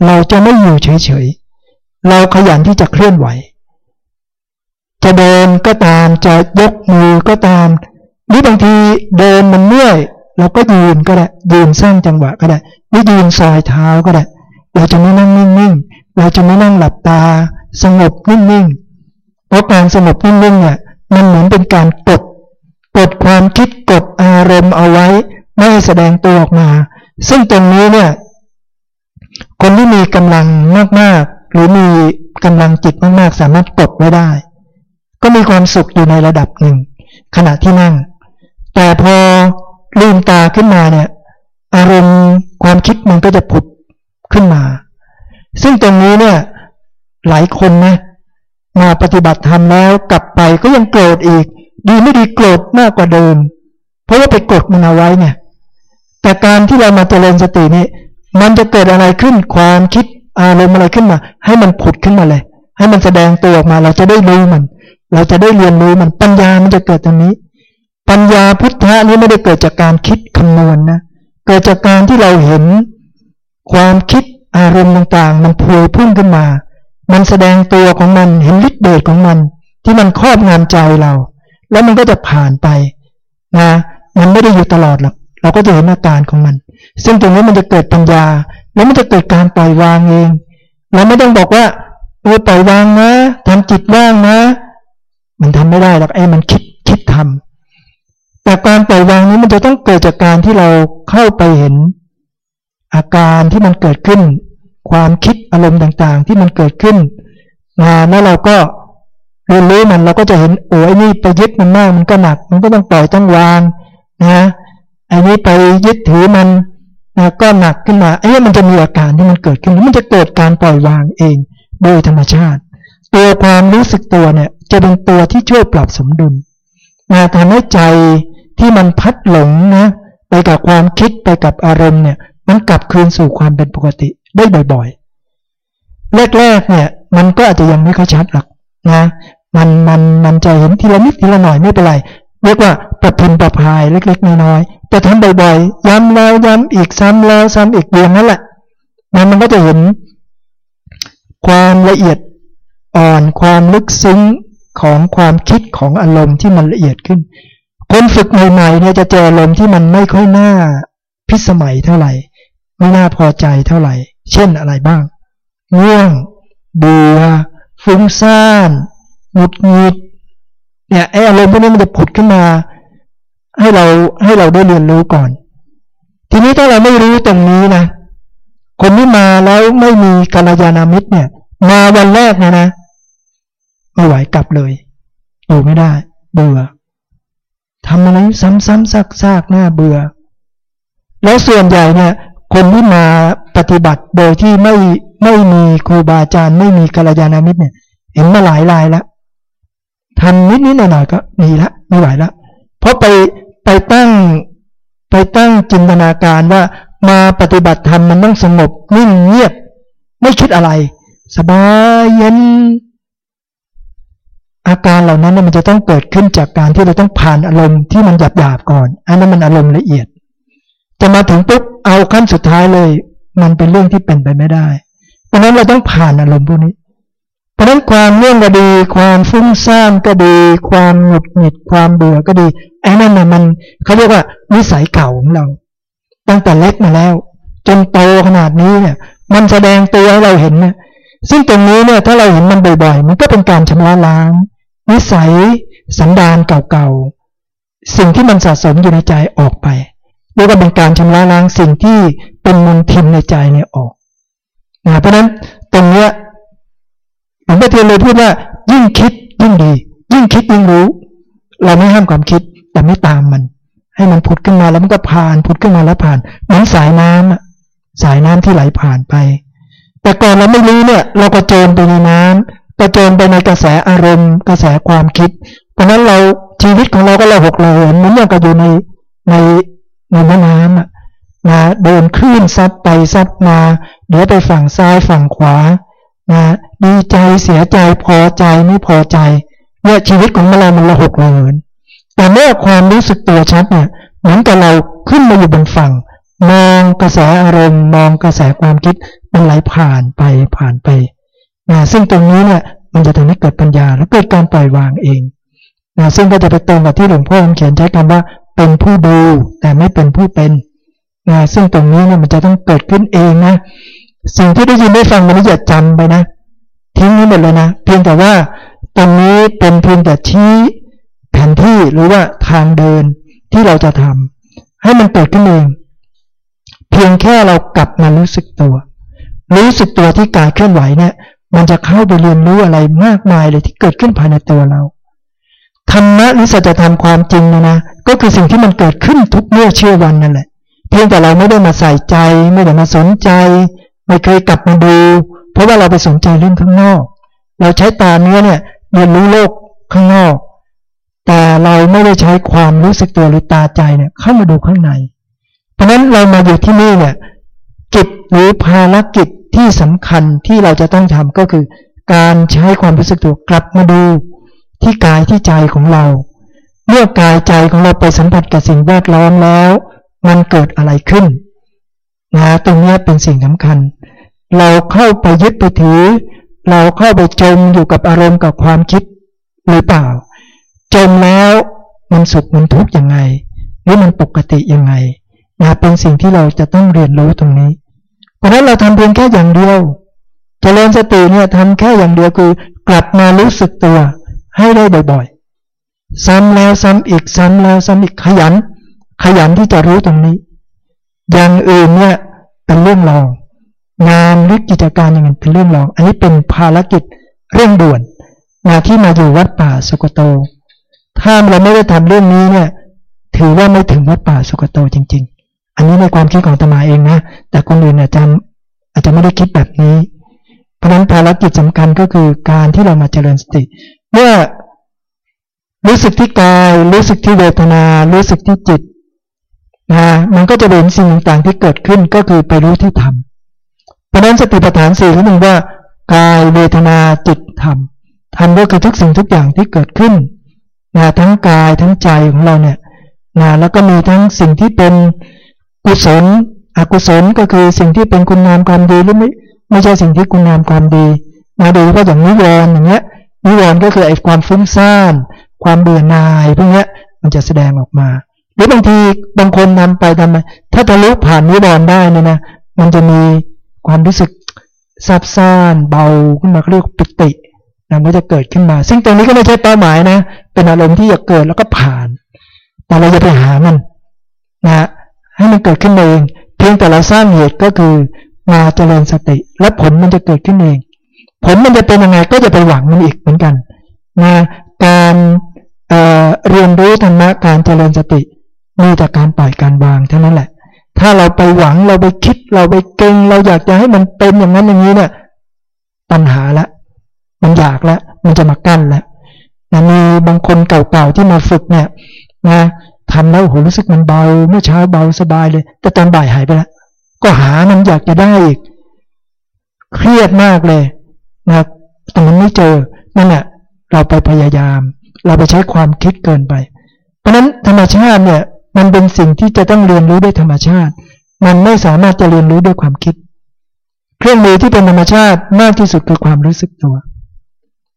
เราจะไม่อยู่เฉยๆเราขยันที่จะเคลื่อนไหว จะเดินก็ตามจะยกมือก็ตาม หรือบางทีเดินมันเมื่อยเราก็ยืนก็ได้ยืนสร้างจังหวะก็ได้หรือยืนซอยเท้าก็ได้ เราจะไม่นั่งนิ่งๆเราจะไม่นั่งหลับตา สงบนิ่งๆเพราะการสงบนิ่งๆเนี่ยมันเหมือนเป็นการกดกดความคิดกดอารมณ์เอาไว้ไม่แสดงตัวออกมา ซึ่งตรงนี้เนี่ยคนที่มีกำลังมากๆ หรือมีกำลังจิตมากๆ สามารถกดไว้ได้ ก็มีความสุขอยู่ในระดับหนึ่ง ขณะที่นั่ง แต่พอลืมตาขึ้นมาเนี่ย อารมณ์ความคิดมันก็จะผุดขึ้นมา ซึ่งตรงนี้เนี่ยหลายคนนะมาปฏิบัติธรรมแล้วกลับไปก็ยังโกรธอีก ดีไม่ดีโกรธมากกว่าเดิม เพราะว่าไปกดมันเอาไว้เนี่ยแต่การที่เรามาเจริญสตินี่มันจะเกิดอะไรขึ้นความคิดอารมณ์อะไรขึ้นมา ให้มันผุดขึ้นมาเลย ให้มันแสดงตัวออกมา เราจะได้รู้มัน เราจะได้เรียนรู้มันปัญญามันจะเกิดตรงนี้ ปัญญาพุทธะนี้ไม่ได้เกิดจากการคิดคำนวณนนะเกิดจากการที่เราเห็น ความคิดอารมณ์ต่างๆ มันพวยพุ่งขึ้นมา มันแสดงตัวของมันเห็นฤทธิ์เดชของมัน ที่มันครอบงำใจเรา แล้วมันก็จะผ่านไปนะมันไม่ได้อยู่ตลอดหรอกเราก็จะเห็นอาการของมัน ซึ่งตรงนี้มันจะเกิดปัญญา แล้วมันจะเกิดการปล่อยวางเองเราไม่ต้องบอกว่าเออปล่อยวางนะทำจิตว่างนะ มันทำไม่ได้หรอกไอ้มันคิดคิดทำแต่การปล่อยวางนี้มันจะต้องเกิดจากการที่เราเข้าไปเห็น อาการที่มันเกิดขึ้น ความคิดอารมณ์ต่างๆ ที่มันเกิดขึ้นนะแล้วเราก็เรียนรู้มันเราก็จะเห็นโอ้ยนี่ไปยึดมันมากมันก็หนัก มันก็ต้องปล่อยต้องวางนะไอ้นี้ไปยึดถือมันนะก็หนักขึ้นมาไอ้นี่มันจะมีอาการที่มันเกิดขึ้นมันจะเกิดการปล่อยวางเอง โดยธรรมชาติ ตัวความรู้สึกตัวเนี่ย จะเป็นตัวที่ช่วยปรับสมดุลนะทำให้ใจที่มันพัดหลงนะไปกับความคิดไปกับอารมณ์เนี่ยมันกลับคืนสู่ความเป็นปกติได้บ่อยๆ แรกๆเนี่ยมันก็อาจจะยังไม่ค่อยชัดหรอกนะมันมันมันจะเห็นทีละนิดทีละหน่อยไม่เป็นไร เรียกว่าประพินประพายเล็ก ๆ น้อยๆแต่ทำบ่อยๆย้ำแล้วย้ำอีกซ้ำแล้วซ้ำอีกเดือนนั่นแหละมันมันก็จะเห็นความละเอียดอ่อนความลึกซึ้ง ของความคิดของอารมณ์ที่มันละเอียดขึ้น คนฝึกใหม่ๆเนี่ยจะเจออารมณ์ที่มันไม่ค่อยน่าพิสมัยเท่าไหร่ ไม่น่าพอใจเท่าไหร่ เช่นอะไรบ้างง่วงเบื่อฟุ้งซ่านหงุดหงิดเนี่ยไออารมณ์พวกนี้มันจะผุดขึ้นมา ให้เราให้เราได้เรียนรู้ก่อน ทีนี้ถ้าเราไม่รู้ตรงนี้นะคนที่มาแล้วไม่มีกัลยาณมิตรเนี่ย มาวันแรกนะนะ ไม่ไหวกลับเลยอยู่ไม่ได้ เบื่อทำอะไรซ้ำๆซากๆหน้าเบื่อ แล้วส่วนใหญ่เนี่ย คนที่มาปฏิบัติโดยที่ไม่ไม่มีครูบาอาจารย์ไม่มีกัลยาณมิตรเนี่ย เห็นมาหลายรายแล้วทำนิดนิดหน่อยหน่อยก็มีละไม่ไหวละเพราะไปไปตั้งไปตั้งจินตนาการว่ามาปฏิบัติธรรมมันต้องสงบนิ่งเงียบ ไม่คิดอะไร สบายเย็น อาการเหล่านั้นมันจะต้องเกิดขึ้นจากการที่เราต้องผ่านอารมณ์ที่มันหยาบหยาบก่อน อันนั้นมันอารมณ์ละเอียด จะมาถึงปุ๊บเอาขั้นสุดท้ายเลย มันเป็นเรื่องที่เป็นไปไม่ได้ เพราะนั้นเราต้องผ่านอารมณ์พวกนี้ เพราะนั้นความเรื่องก็ดี ความฟุ้งซ่านก็ดี ความหงุดหงิดความเบื่อก็ดีไอ้นั่นน่ะมันเขาเรียกว่านิสัยเก่าของเรา ตั้งแต่เล็กมาแล้ว จนโตขนาดนี้เนี่ย มันแสดงตัวให้เราเห็นเนี่ยซึ่งตรงนี้เนี่ยถ้าเราเห็นมันบ่อยๆ มันก็เป็นการชำระล้าง นิสัยสันดานเก่าๆ สิ่งที่มันสะสมอยู่ในใจออกไปเรียกว่าเป็นการชำระล้างสิ่งที่เป็นมลทินในใจเนี่ยออกนะเพราะนั้นตรงเนี้ยหลวงพ่อเทียนเลยพูดว่า ยิ่งคิดยิ่งดี ยิ่งคิดยิ่งรู้ เราไม่ห้ามความคิดแต่ไม่ตามมัน ให้มันผุดขึ้นมาแล้วมันก็ผ่านผุดขึ้นมาแล้วผ่าน เหมือนสายน้ำอะสายน้ำที่ไหลผ่านไป แต่ก่อนเราไม่รู้เนี่ย เราก็โจรไปในน้ำ ก็โจรไปในกระแสอารมณ์ กระแสความคิด เพราะนั้นเราชีวิตของเราก็เราหกเราเห็นเหมือนอย่างกับอยู่ในในในแม่น้ำอะนะเดินคลื่นซัดไปซัดมา เดี๋ยวไปฝั่งซ้ายฝั่งขวานะดีใจเสียใจพอใจไม่พอใจเนี่ยชีวิตของเรามันระหกระเหินแต่เมื่อความรู้สึกตัวชัดเนี่ยเหมือนกับเราขึ้นมาอยู่บนฝั่ง มองกระแสอารมณ์ มองกระแสความคิดมันไหลผ่านไปผ่านไป นะซึ่งตรงนี้เนี่ยมันจะทำให้เกิดปัญญาและเกิดการปล่อยวางเองนะซึ่งก็จะไปตรงกับที่หลวงพ่อเขียนใช้คำว่าเป็นผู้ดูแต่ไม่เป็นผู้เป็นนะซึ่งตรงนี้เนี่ยมันจะต้องเกิดขึ้นเองนะสิ่งที่ได้ยินได้ฟังมันอย่าจำไปนะทิ้งนี้หมดเลยนะเพียงแต่ว่าตรงนี้เป็นเพียงแต่ชี้แผนที่หรือว่าทางเดินที่เราจะทำให้มันเกิดขึ้นเองเพียงแค่เรากลับมารู้สึกตัว รู้สึกตัวที่กายเคลื่อนไหวเนี่ย มันจะเข้าไปเรียนรู้อะไรมากมายเลยที่เกิดขึ้นภายในตัวเราธรรมะหรือสัจธรรมความจริงนะนะก็คือสิ่งที่มันเกิดขึ้นทุกเมื่อเชื่อวันนั่นแหละ เพียงแต่เราไม่ได้มาใส่ใจ ไม่ได้มาสนใจ ไม่เคยกลับมาดู เพราะว่าเราไปสนใจเรื่องข้างนอก เราใช้ตาเนื้อเนี่ยเรียนรู้โลกข้างนอก แต่เราไม่ได้ใช้ความรู้สึกตัวหรือตาใจเนี่ยเข้ามาดูข้างใน เพราะนั้นเรามาอยู่ที่นี่เนี่ยกิจหรือภารกิจ ที่สำคัญที่เราจะต้องทำก็คือ การใช้ความรู้สึกตัวกลับมาดูที่กายที่ใจของเรา เมื่อกายใจของเราไปสัมผัสกับสิ่งแวดล้อมแล้ว มันเกิดอะไรขึ้นนะตรงนี้เป็นสิ่งสำคัญ เราเข้าไปยึดไปถือ เราเข้าไปจมอยู่กับอารมณ์กับความคิดหรือเปล่า จมแล้วมันสุขมันทุกข์ยังไง หรือมันปกติยังไงนะเป็นสิ่งที่เราจะต้องเรียนรู้ตรงนี้ เพราะนั้นเราทำเพียงแค่อย่างเดียวจเจริญสติเนี่ยทำแค่อย่างเดียวคือกลับมารู้สึกตัว ให้ได้บ่อยๆ ซ้ำแล้วซ้ำอีกซ้ำแล้วซ้ำอีกขยัน ขยันที่จะรู้ตรงนี้ อย่างอื่นเนี่ยเป็นเรื่องรองงานหรือกิจการอย่างอื่นเป็นเรื่องรองอันนี้เป็นภารกิจเรื่องด่วนนาที่มาอยู่วัดป่าสุกโต ถ้าเราไม่ได้ทำเรื่องนี้เนี่ย ถือว่าไม่ถึงวัดป่าสุกโตจริงๆ อันนี้ในความคิดของตมาเองนะ แต่คนอื่นอาจจะอาจจะไม่ได้คิดแบบนี้ เพราะนั้นภารกิจสำคัญก็คือการที่เรามาเจริญสติ เมื่อรู้สึกที่กาย รู้สึกที่เวทนา รู้สึกที่จิตนะมันก็จะเห็นสิ่งต่างๆที่เกิดขึ้นก็คือไปรู้ที่ธรรมเพราะนั้นสติปัฏฐานสี่เขาบอกว่ากายเวทนาจิตธรรมธรรมก็คือทุกสิ่งทุกอย่างที่เกิดขึ้นนะทั้งกายทั้งใจของเราเนี่ยนะแล้วก็มีทั้งสิ่งที่เป็น กุศล อกุศลก็คือสิ่งที่เป็นคุณงามความดีหรือไม่ไม่ใช่สิ่งที่คุณงามความดีนะโดยเฉพาะอย่างนิวรณ์อย่างเงี้ยนิวรณ์ก็คือไอ้ความฟุ้งซ่านความเบื่อหน่ายพวกเนี้ยมันจะแสดงออกมา หรือบางทีบางคนนำไปทำไมถ้าทะลุผ่านนิวรณ์ได้เนี่ยนะมันจะมีความรู้สึกซับซ่านเบาขึ้นมาเรียกปิตินะมันจะเกิดขึ้นมา ซึ่งตรงนี้ก็ไม่ใช่เป้าหมายนะ เป็นอารมณ์ที่จะเกิดแล้วก็ผ่าน แต่เราจะไปหามันนะ ให้มันเกิดขึ้นเองเพียงแต่เราสร้างเหตุก็คือมาเจริญสติ และผลมันจะเกิดขึ้นเอง ผลมันจะเป็นยังไงก็จะไปหวังมันอีกเหมือนกันนะการเเรียนรู้ธรรมะการเจริญสติมีแต่การปล่อยการวางเท่านั้นแหละ ถ้าเราไปหวังเราไปคิดเราไปเก่ง เราอยากจะให้มันเป็นอย่างนั้นอย่างนี้เนี่ยปัญหาละมันอยากล้วมันจะมากั้นล้วนะมีบางคนเก่าๆที่มาฝึกเนี่ยนะ ทำแล้วโหรู้สึกมันเบา เมื่อเช้าเบาสบายเลย แต่ตอนบ่ายหายไปแล้วก็หามันอยากจะได้อีก เครียดมากเลยนะแต่มันไม่เจอนั่นแหละเราไปพยายาม เราไปใช้ความคิดเกินไป เพราะนั้นธรรมชาติเนี่ย มันเป็นสิ่งที่จะต้องเรียนรู้ด้วยธรรมชาติ มันไม่สามารถจะเรียนรู้ด้วยความคิด เครื่องมือที่เป็นธรรมชาติมากที่สุดคือความรู้สึกตัว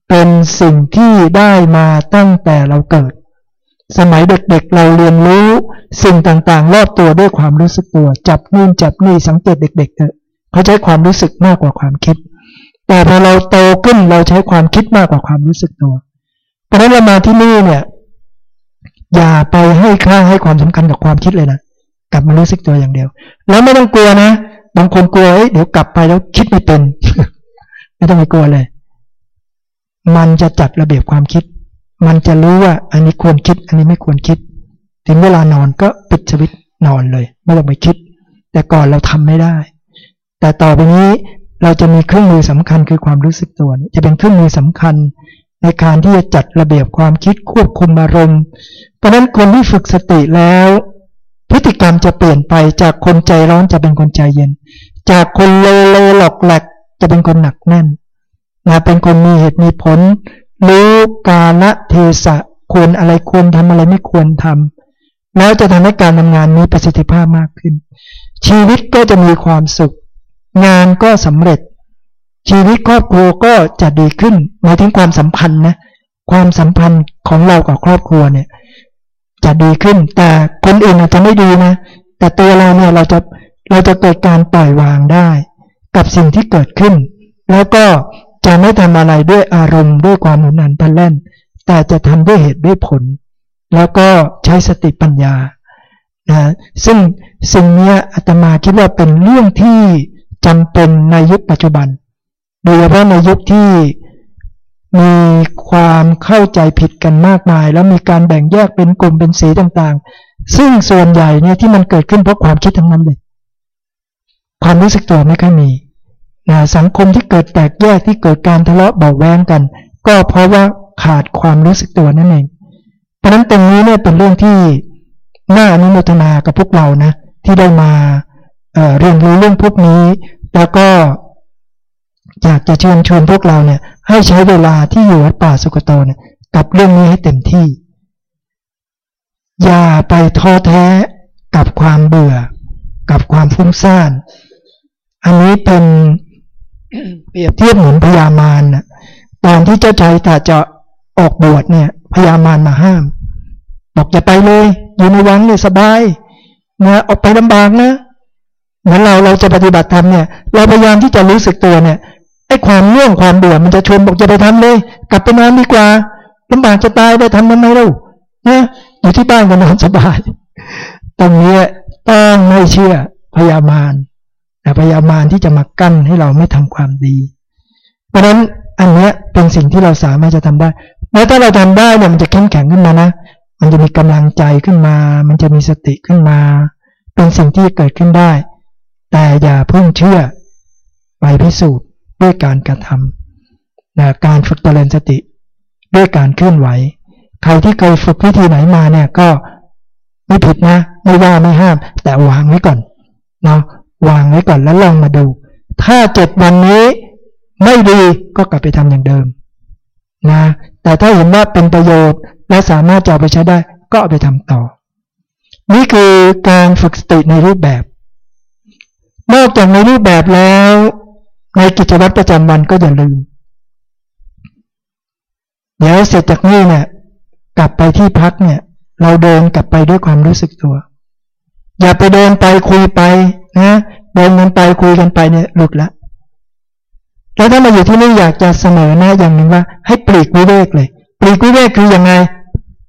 เป็นสิ่งที่ได้มาตั้งแต่เราเกิด สมัยเด็กๆเราเรียนรู้สิ่งต่างๆ รอบตัวด้วยความรู้สึกตัว จับนู่นจับนี่สังเกตเด็กๆเถอะเขาใช้ความรู้สึกมากกว่าความคิด แต่พอเราโตขึ้นเราใช้ความคิดมากกว่าความรู้สึกตัว เพราะนั้นเรามาที่นี่เนี่ย อย่าไปให้ค่าให้ความสำคัญกับความคิดเลยนะกลับมารู้สึกตัวอย่างเดียว แล้วไม่ต้องกลัวนะบางคนกลัวเดี๋ยวกลับไปแล้วคิดไม่เป็น ไม่ต้องไปกลัวเลย มันจะจัดระเบียบความคิด มันจะรู้ว่าอันนี้ควรคิด อันนี้ไม่ควรคิด ถึงเวลานอนก็ปิดสวิตนอนเลย ไม่ต้องไปคิด แต่ก่อนเราทำไม่ได้ แต่ต่อไปนี้เราจะมีเครื่องมือสำคัญคือความรู้สึกตัว จะเป็นเครื่องมือสำคัญในการที่จะจัดระเบียบความคิดควบคุมอารมณ์ เพราะนั้นคนที่ฝึกสติแล้ว พฤติกรรมจะเปลี่ยนไปจากคนใจร้อนจะเป็นคนใจเย็น จากคนเลวเลหลอกแหลกจะเป็นคนหนักแน่นนะเป็นคนมีเหตุมีผล รู้กาละเทศะควรอะไรควรทำอะไรไม่ควรทำแล้วจะทำให้การทำงานมีประสิทธิภาพมากขึ้น ชีวิตก็จะมีความสุข งานก็สำเร็จ ชีวิตครอบครัวก็จะดีขึ้นหมายถึงความสัมพันธ์นะความสัมพันธ์ของเรากับครอบครัวเนี่ยจะดีขึ้น แต่คนอื่นอาจจะไม่ดีนะ แต่ตัวเราเนี่ยเราจะเราจะเกิดการปล่อยวางได้ กับสิ่งที่เกิดขึ้น แล้วก็ จะไม่ทำอะไรด้วยอารมณ์ด้วยความหุนหันพลันแล่น แต่จะทำด้วยเหตุด้วยผล แล้วก็ใช้สติปัญญานะซึ่งสิ่งนี้อาตมาคิดว่าเป็นเรื่องที่จำเป็นในยุคปัจจุบัน โดยเฉพาะในยุคที่มีความเข้าใจผิดกันมากมาย แล้วมีการแบ่งแยกเป็นกลุ่มเป็นสีต่างๆ ซึ่งส่วนใหญ่เนี่ยที่มันเกิดขึ้นเพราะความคิดทั้งนั้นเลย ความรู้สึกตัวไม่ค่อยมี นะสังคมที่เกิดแตกแยกที่เกิดการทะเลาะเบาแวงกัน ก็เพราะว่าขาดความรู้สึกตัวนั่นเอง เพราะนั้นตรงนี้เนี่ยเป็นเรื่องที่น่าอนุโมทนากับพวกเรานะ ที่ได้มาเเรียนรู้เรื่องพวกนี้ แล้วก็อยากจะเชิญชวนพวกเราเนี่ย ให้ใช้เวลาที่อยู่วัดป่าสุกโตเนี่ยกับเรื่องนี้ให้เต็มที่ อย่าไปท้อแท้กับความเบื่อ กับความฟุ้งซ่าน อันนี้เป็น เปรียบเทียบเหมือนพญามารนะตอนที่เจ้าชายตาจะออกบวชเนี่ยพญามารมาห้าม บอกอย่าไปเลยอยู่ในวังเนี่ยสบายนะออกไปลำบากนะเหมือนเราเราจะปฏิบัติธรรมเนี่ย เราพยายามที่จะรู้สึกตัวเนี่ยไอ้ความเรื่องความเบื่อมันจะชวนบอกจะไปทำเลย กลับไปนอนดีกว่าลำบากจะตายได้ทำทำไมเรานะอยู่ที่บ้านก็นอนสบาย ตรงนี้ต้องไม่เชื่อพยามาร แต่พยามารที่จะมากั้นให้เราไม่ทำความดี เพราะฉะนั้นอันนี้เป็นสิ่งที่เราสามารถจะทำได้แม้ถ้าเราทำได้เนี่ยมันจะเข้มแข็งขึ้นมานะ มันจะมีกำลังใจขึ้นมา มันจะมีสติขึ้นมา เป็นสิ่งที่เกิดขึ้นได้ แต่อย่าเพิ่งเชื่อไปพิสูจน์ด้วยการกระทำนะการฝึกตเริญสติ ด้วยการเคลื่อนไหว ใครที่เคยฝึกวิธีไหนมาเนี่ยก็ไม่ผิดนะ ไม่ว่าไม่ห้าม แต่วางไว้ก่อนเนาะ วางไว้ก่อนแล้วลองมาดู ถ้าเจ็ดวันนี้ไม่ดีก็กลับไปทำอย่างเดิมนะแต่ถ้าเห็นว่าเป็นประโยชน์และสามารถจะเอาไปใช้ได้ก็เอาไปทำต่อ นี่คือการฝึกสติในรูปแบบ นอกจากในรูปแบบแล้ว ในกิจวัตรประจำวันก็อย่าลืม เดี๋ยวเสร็จจากนี้เนี่ยกลับไปที่พักเนี่ย เราเดินกลับไปด้วยความรู้สึกตัว อย่าไปเดินไปคุยไป นะเดินกันไปคุยกันไปเนี่ยหลุดละแล้วถ้ามาอยู่ที่นี่อยากจะเสนอหน้าอย่างหนึ่งว่า ให้ปลีกวิเวกเลย ปลีกวิเวกคืออยังไง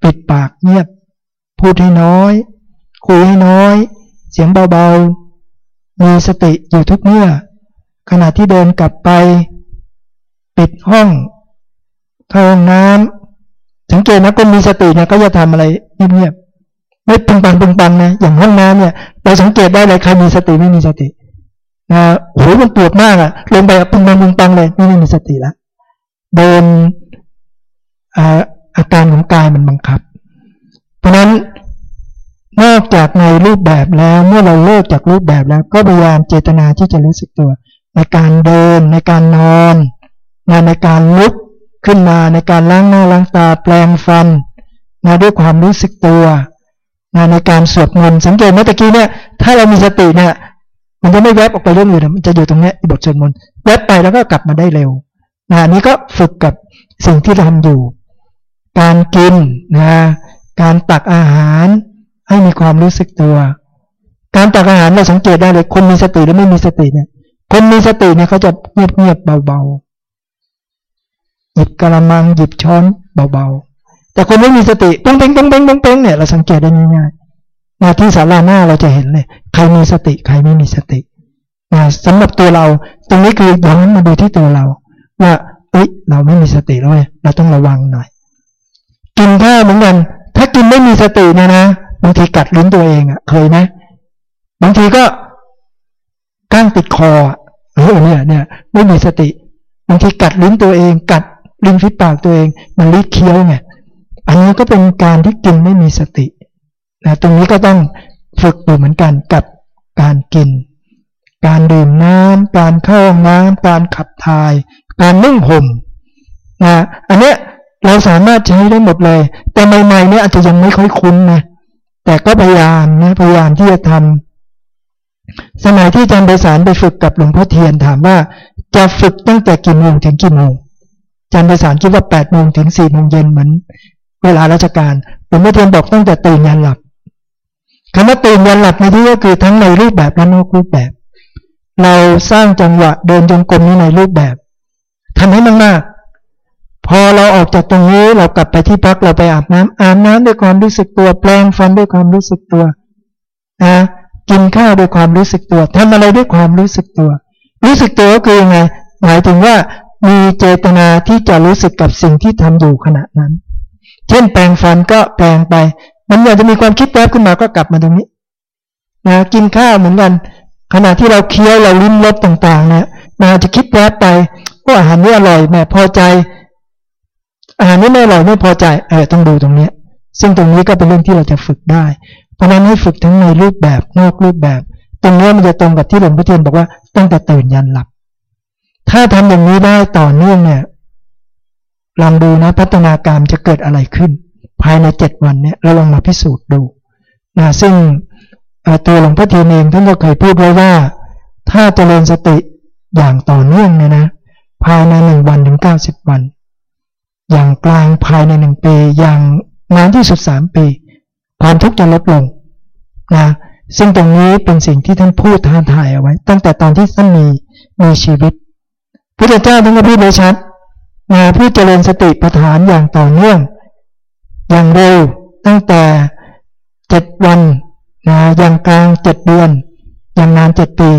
ปิดปากเงียบ พูดให้น้อย คุยให้น้อย เสียงเบาๆ มีสติอยู่ทุกเมื่อ ขณะที่เดินกลับไป ปิดห้องเข้าห้องน้ำสังเกตนะคนมีสติเนี่ยก็จะทำอะไรเงียบ ไม่ปึงปังปึงปังนะอย่างห้องน้ำเนี่ยเราสังเกตได้เลยใครมีสติไม่มีสตินะโอ้ยมันปวดมากอะลงไปปึงปังปึงปังเลยไม่มีสติล้วโดนอาการของกายมันบังคับ เพราะนั้นนอกจากในรูปแบบแล้วเมื่อเราเลิกจากรูปแบบแล้ว ก็พยายามเจตนาที่จะรู้สึกตัว ในการเดิน ในการนอนในการลุกขึ้นมาในการล้างหน้าล้างตาแปลงฟันนะด้วยความรู้สึกตัว ในการสวดมนต์สังเกตเมื่อกี้เนี่ยถ้าเรามีสติเนี่ยมันจะไม่แวบออกไปเรื่องอื่นมันจะอยู่ตรงนี้บทสวดมนต์แวบไปแล้วก็กลับมาได้เร็วนะนี้ก็ฝึกกับสิ่งที่ทำอยู่ การกินนะการตักอาหารให้มีความรู้สึกตัว การตักอาหารเราสังเกตได้เลย คนมีสติและไม่มีสติเนี่ย คนมีสติเนี่ยเขาจะเงียบๆเบาๆหยิบกระมังหยิบช้อนเบาๆ แต่คนไม่มีสติป้งเป้งป้งเป้งป้งเป้งเนี่ยเราสังเกตได้ง่ายๆมาที่ศาลาหน้าเราจะเห็นเลยใครมีสติใครไม่มีสตินะสำหรับตัวเรา ตรงนี้คือย้อนมาดูที่ตัวเรา ว่าเอ้ยเราไม่มีสติแล้วเว้ยเราต้องระวังหน่อย กินข้าวเหมือนกัน ถ้ากินไม่มีสติเนี่ยนะบางทีกัดลิ้นตัวเองอะ่ะเคยไหมบางทีก็ก้างติดคอเออเนี่ยเนี่ยไม่มีสติบางทีกัดลิ้นตัวเอง กัดลิ้นฟิปากตัวเอง มันลิ้นเคี้ยวไง อันนี้ก็เป็นการที่กินไม่มีสตินะตรงนี้ก็ต้องฝึกอยู่เหมือนกันกับการกิน การดื่มน้ำการเข้าห้องน้ำการขับถ่าย การนุ่งห่มนะอันเนี้ยเราสามารถใช้ได้หมดเลย แต่ใหม่ๆเนี่ยอาจจะยังไม่ค่อยคุ้นนะแต่ก็พยายามนะพยายามที่จะทำสมัยที่อาจารย์ไปสารไปฝึกกับหลวงพ่อเทียนถามว่าจะฝึกตั้งแต่กี่โมงถึงกี่โมงอาจารย์ไปสารคิดว่าแปดโมงถึงสี่โมงเย็นเหมือน เวลาราชการหลวงพ่อเทียนบอกตั้งแต่ตื่นยันหลับคำว่าตื่นยันหลับในที่ก็คือทั้งในรูปแบบและนอกรูปแบบ เราสร้างจังหวะเดินจงกรมนี้ในรูปแบบทำให้มากๆพอเราออกจากตรงนี้เรากลับไปที่พักเราไปอาบน้ำอาบน้ำด้วยความรู้สึกตัวแปลงฟันด้วยความรู้สึกตัวนะกินข้าวด้วยความรู้สึกตัวทำอะไรด้วยความรู้สึกตัว รู้สึกตัวก็คือยังไงหมายถึงว่ามีเจตนาที่จะรู้สึกกับสิ่งที่ทำอยู่ขณะนั้น เช่นแปลงฟันก็แปลงไป มันอยากจะมีความคิดแวบขึ้นมาก็กลับมาตรงนี้นะกินข้าวเหมือนกัน ขณะที่เราเคี้ยวเราลิ้มรสต่างๆ เนี่ยมาจะคิดแวบไปว่าอาหารนี้อร่อยแม่พอใจ อาหารนี้ไม่อร่อยไม่พอใจเออต้องดูตรงนี้ซึ่งตรงนี้ก็เป็นเรื่องที่เราจะฝึกได้ เพราะนั้นให้ฝึกทั้งในรูปแบบนอกรูปแบบ ตรงนี้มันจะตรงกับที่หลวงพ่อเทียนบอกว่าตั้งแต่ตื่นยันหลับ ถ้าทำอย่างนี้ได้ต่อเนื่องเนี่ย ลองดูนะพัฒนาการจะเกิดอะไรขึ้น ภายในเจ็ดวันเนี่ยเราลองมาพิสูจน์ดูนะซึ่งตัวหลวงพ่อเทียนเองท่านก็เคยพูดไว้ว่า ถ้าเจริญสติอย่างต่อเนื่องเนี่ยนะภายในหนึ่งวันถึงเก้าสิบวัน อย่างกลางภายในหนึ่งปีอย่างนานที่สุดสามปี ความทุกข์จะลดลงนะซึ่งตรงนี้เป็นสิ่งที่ท่านพูดท้าทายเอาไว้ ตั้งแต่ตอนที่ท่านมีมีชีวิตพระเจ้าท่านก็พูดเลยชัด นะผู้เจริญสติปัฏฐานอย่างต่อเนื่อง อย่างเร็วตั้งแต่เจ็ดวันนะอย่างกลางเจ็ดเดือน อย่างนานเจ็ดปี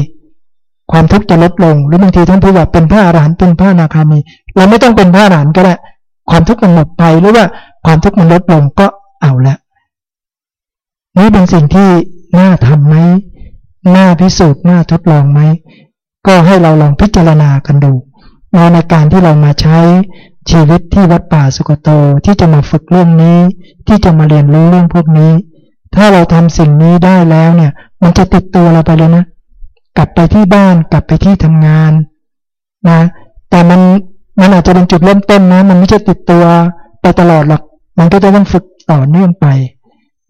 ความทุกข์จะลดลง หรือบางทีท่านพูดว่าเป็นพระอรหันต์เป็นพระนาคามี เราไม่ต้องเป็นพระอรหันต์ก็ได้ความทุกข์มันหมดไปหรือว่าความทุกข์มันลดลงก็เอาละนี่เป็นสิ่งที่น่าทำไหมน่าพิสูจน์น่าทดลองไหมก็ให้เราลองพิจารณากันดู ในการที่เรามาใช้ชีวิตที่วัดป่าสุกโตที่จะมาฝึกเรื่องนี้ ที่จะมาเรียนรู้เรื่องพวกนี้ ถ้าเราทำสิ่งนี้ได้แล้วเนี่ย มันจะติดตัวเราไปเลยนะ กลับไปที่บ้านกลับไปที่ทำงานนะ แต่มันมันอาจจะเป็นจุดเริ่มต้นนะ มันไม่ใช่ติดตัวไปตลอดหรอกมันก็จะต้องฝึกต่อเนื่องไป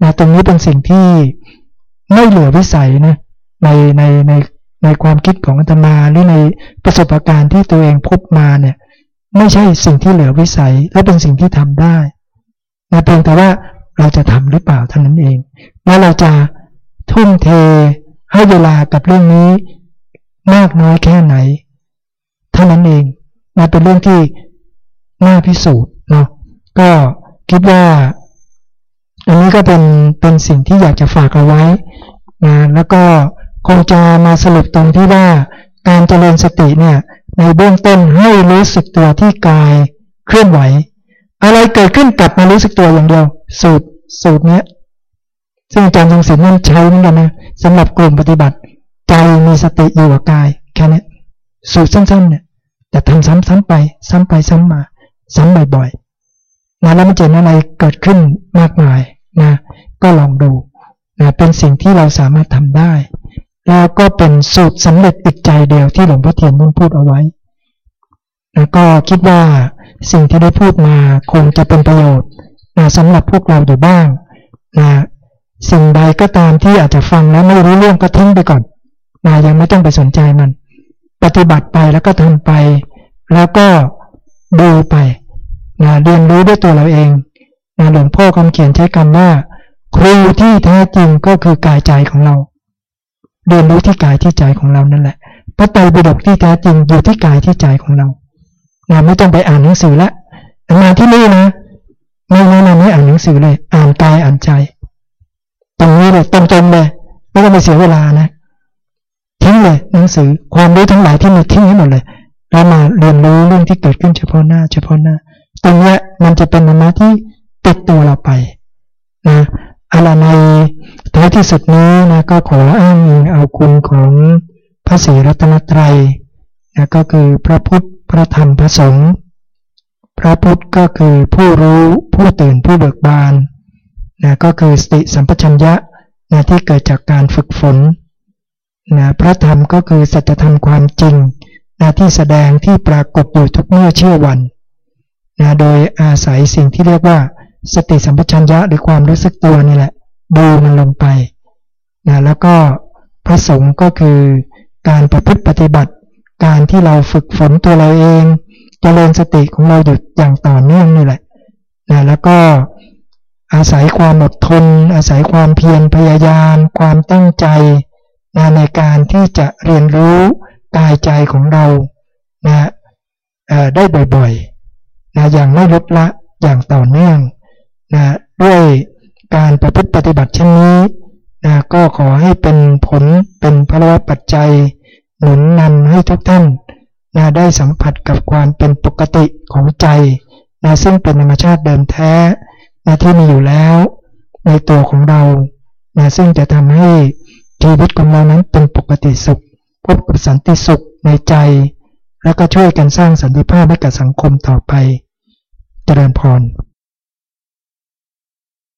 นะตรงนี้เป็นสิ่งที่ไม่เหลือวิสัยนะในในใน ในความคิดของอาตมาหรือในประสบการณ์ที่ตัวเองพบมาเนี่ยไม่ใช่สิ่งที่เหลือวิสัย และเป็นสิ่งที่ทำได้นะเพียงแต่ว่าเราจะทำหรือเปล่าเท่านั้นเองว่าเราจะทุ่มเทให้เวลากับเรื่องนี้มากน้อยแค่ไหน เท่านั้นเองมันเป็นเรื่องที่น่าพิสูจน์เนาะก็คิดว่า อันนี้ก็เป็นเป็นสิ่งที่อยากจะฝากเอาไว้นะแล้วก็ คงจะมาสรุปตรงที่ว่าการเจริญสติเนี่ยในเบื้องต้นให้รู้สึกตัวที่กายเคลื่อนไหว อะไรเกิดขึ้นกลับมารู้สึกตัวอย่างเดียว สูตรสูตรเนี้ยซึ่งอาจารย์ทรงศิลป์นั่นใช้เหมือนกันนะสำหรับกลุ่มปฏิบัติ ใจมีสติอยู่กับกายแค่นี้สูตรสั้นๆเนี่ยแต่ทำซ้ำๆไป ซ้ำไปซ้ำมา ซ้ำบ่อยๆนะแล้วมันจะอะไรเกิดขึ้นมากมายนะก็ลองดูนะเป็นสิ่งที่เราสามารถทำได้ แล้วก็เป็นสูตรสำเร็จอีกใจเดียวที่หลวงพ่อเทียนนั่นพูดเอาไว้ แล้วก็คิดว่าสิ่งที่ได้พูดมาคงจะเป็นประโยชน์นะสำหรับพวกเราอยู่บ้างนะสิ่งใดก็ตามที่อาจจะฟังแล้วไม่รู้เรื่องก็ทิ้งไปก่อนนะยังไม่ต้องไปสนใจมัน ปฏิบัติไปแล้วก็ทำไป แล้วก็ดูไปนะเรียนรู้ด้วยตัวเราเองนะหลวงพ่อคำเขียนใช้คำว่า ครูที่แท้จริงก็คือกายใจของเรา เรียนรู้ที่กายที่ใจของเรานั่นแหละพระไตรปิฎกที่แท้จริงอยู่ที่กายที่ใจของเรานะไม่ต้องไปอ่านหนังสือละมาที่นี่นะไม่แนะนำให้อ่านหนังสือเลย อ่านกายอ่านใจ ตรงนี้เลยตรงๆเลยไม่ต้องไปเสียเวลานะทิ้งเลยหนังสือความรู้ทั้งหลายที่มีทิ้งให้หมดเลยแล้วมาเรียนรู้เรื่องที่เกิดขึ้นเฉพาะหน้า เฉพาะหน้า ตรงนี้มันจะเป็นธรรมะที่ติดตัวเราไปนะอะไรใน ท้ายที่สุดนี้นะก็ขออ้างอิงเอาคุณของพระศรีรัตนตรัยนะก็คือพระพุทธพระธรรมพระสงฆ์พระพุทธก็คือผู้รู้ผู้ตื่นผู้เบิกบานนะก็คือสติสัมปชัญญะนะที่เกิดจากการฝึกฝนนะพระธรรมก็คือสัจธรรมความจริงนะที่แสดงที่ปรากฏอยู่ทุกเมื่อเชื่อวันนะโดยอาศัยสิ่งที่เรียกว่า สติสัมปชัญญะหรือความรู้สึกตัวนี่แหละ ดูมันลงไปนะแล้วก็พระสงฆ์ก็คือการประพฤติปฏิบัติ การที่เราฝึกฝนตัวเราเองจเจริญสติของเราอยู่อย่างต่อเนื่องนี่แหละนะแล้วก็อาศัยความอดทน อาศัยความเพียรพยายาม ความตั้งใจนะในการที่จะเรียนรู้กายใจของเรานะได้บ่อยๆนะอย่างไม่ลดละอย่างต่อเนื่องนะด้วย การประพฤติปฏิบัติเช่นนี้นะก็ขอให้เป็นผลเป็นพลวัตปัจจัย หนุนนำให้ทุกท่านนะได้สัมผัสกับความเป็นปกติของใจนะซึ่งเป็นธรรมชาติเดิมแท้นะที่มีอยู่แล้ว ในตัวของเรานะซึ่งจะทำให้ชีวิตของเรานั้นเป็นปกติสุข พบกับสันติสุขในใจ แล้วก็ช่วยกันสร้างสันติภาพให้กับสังคมต่อไป เจริญพร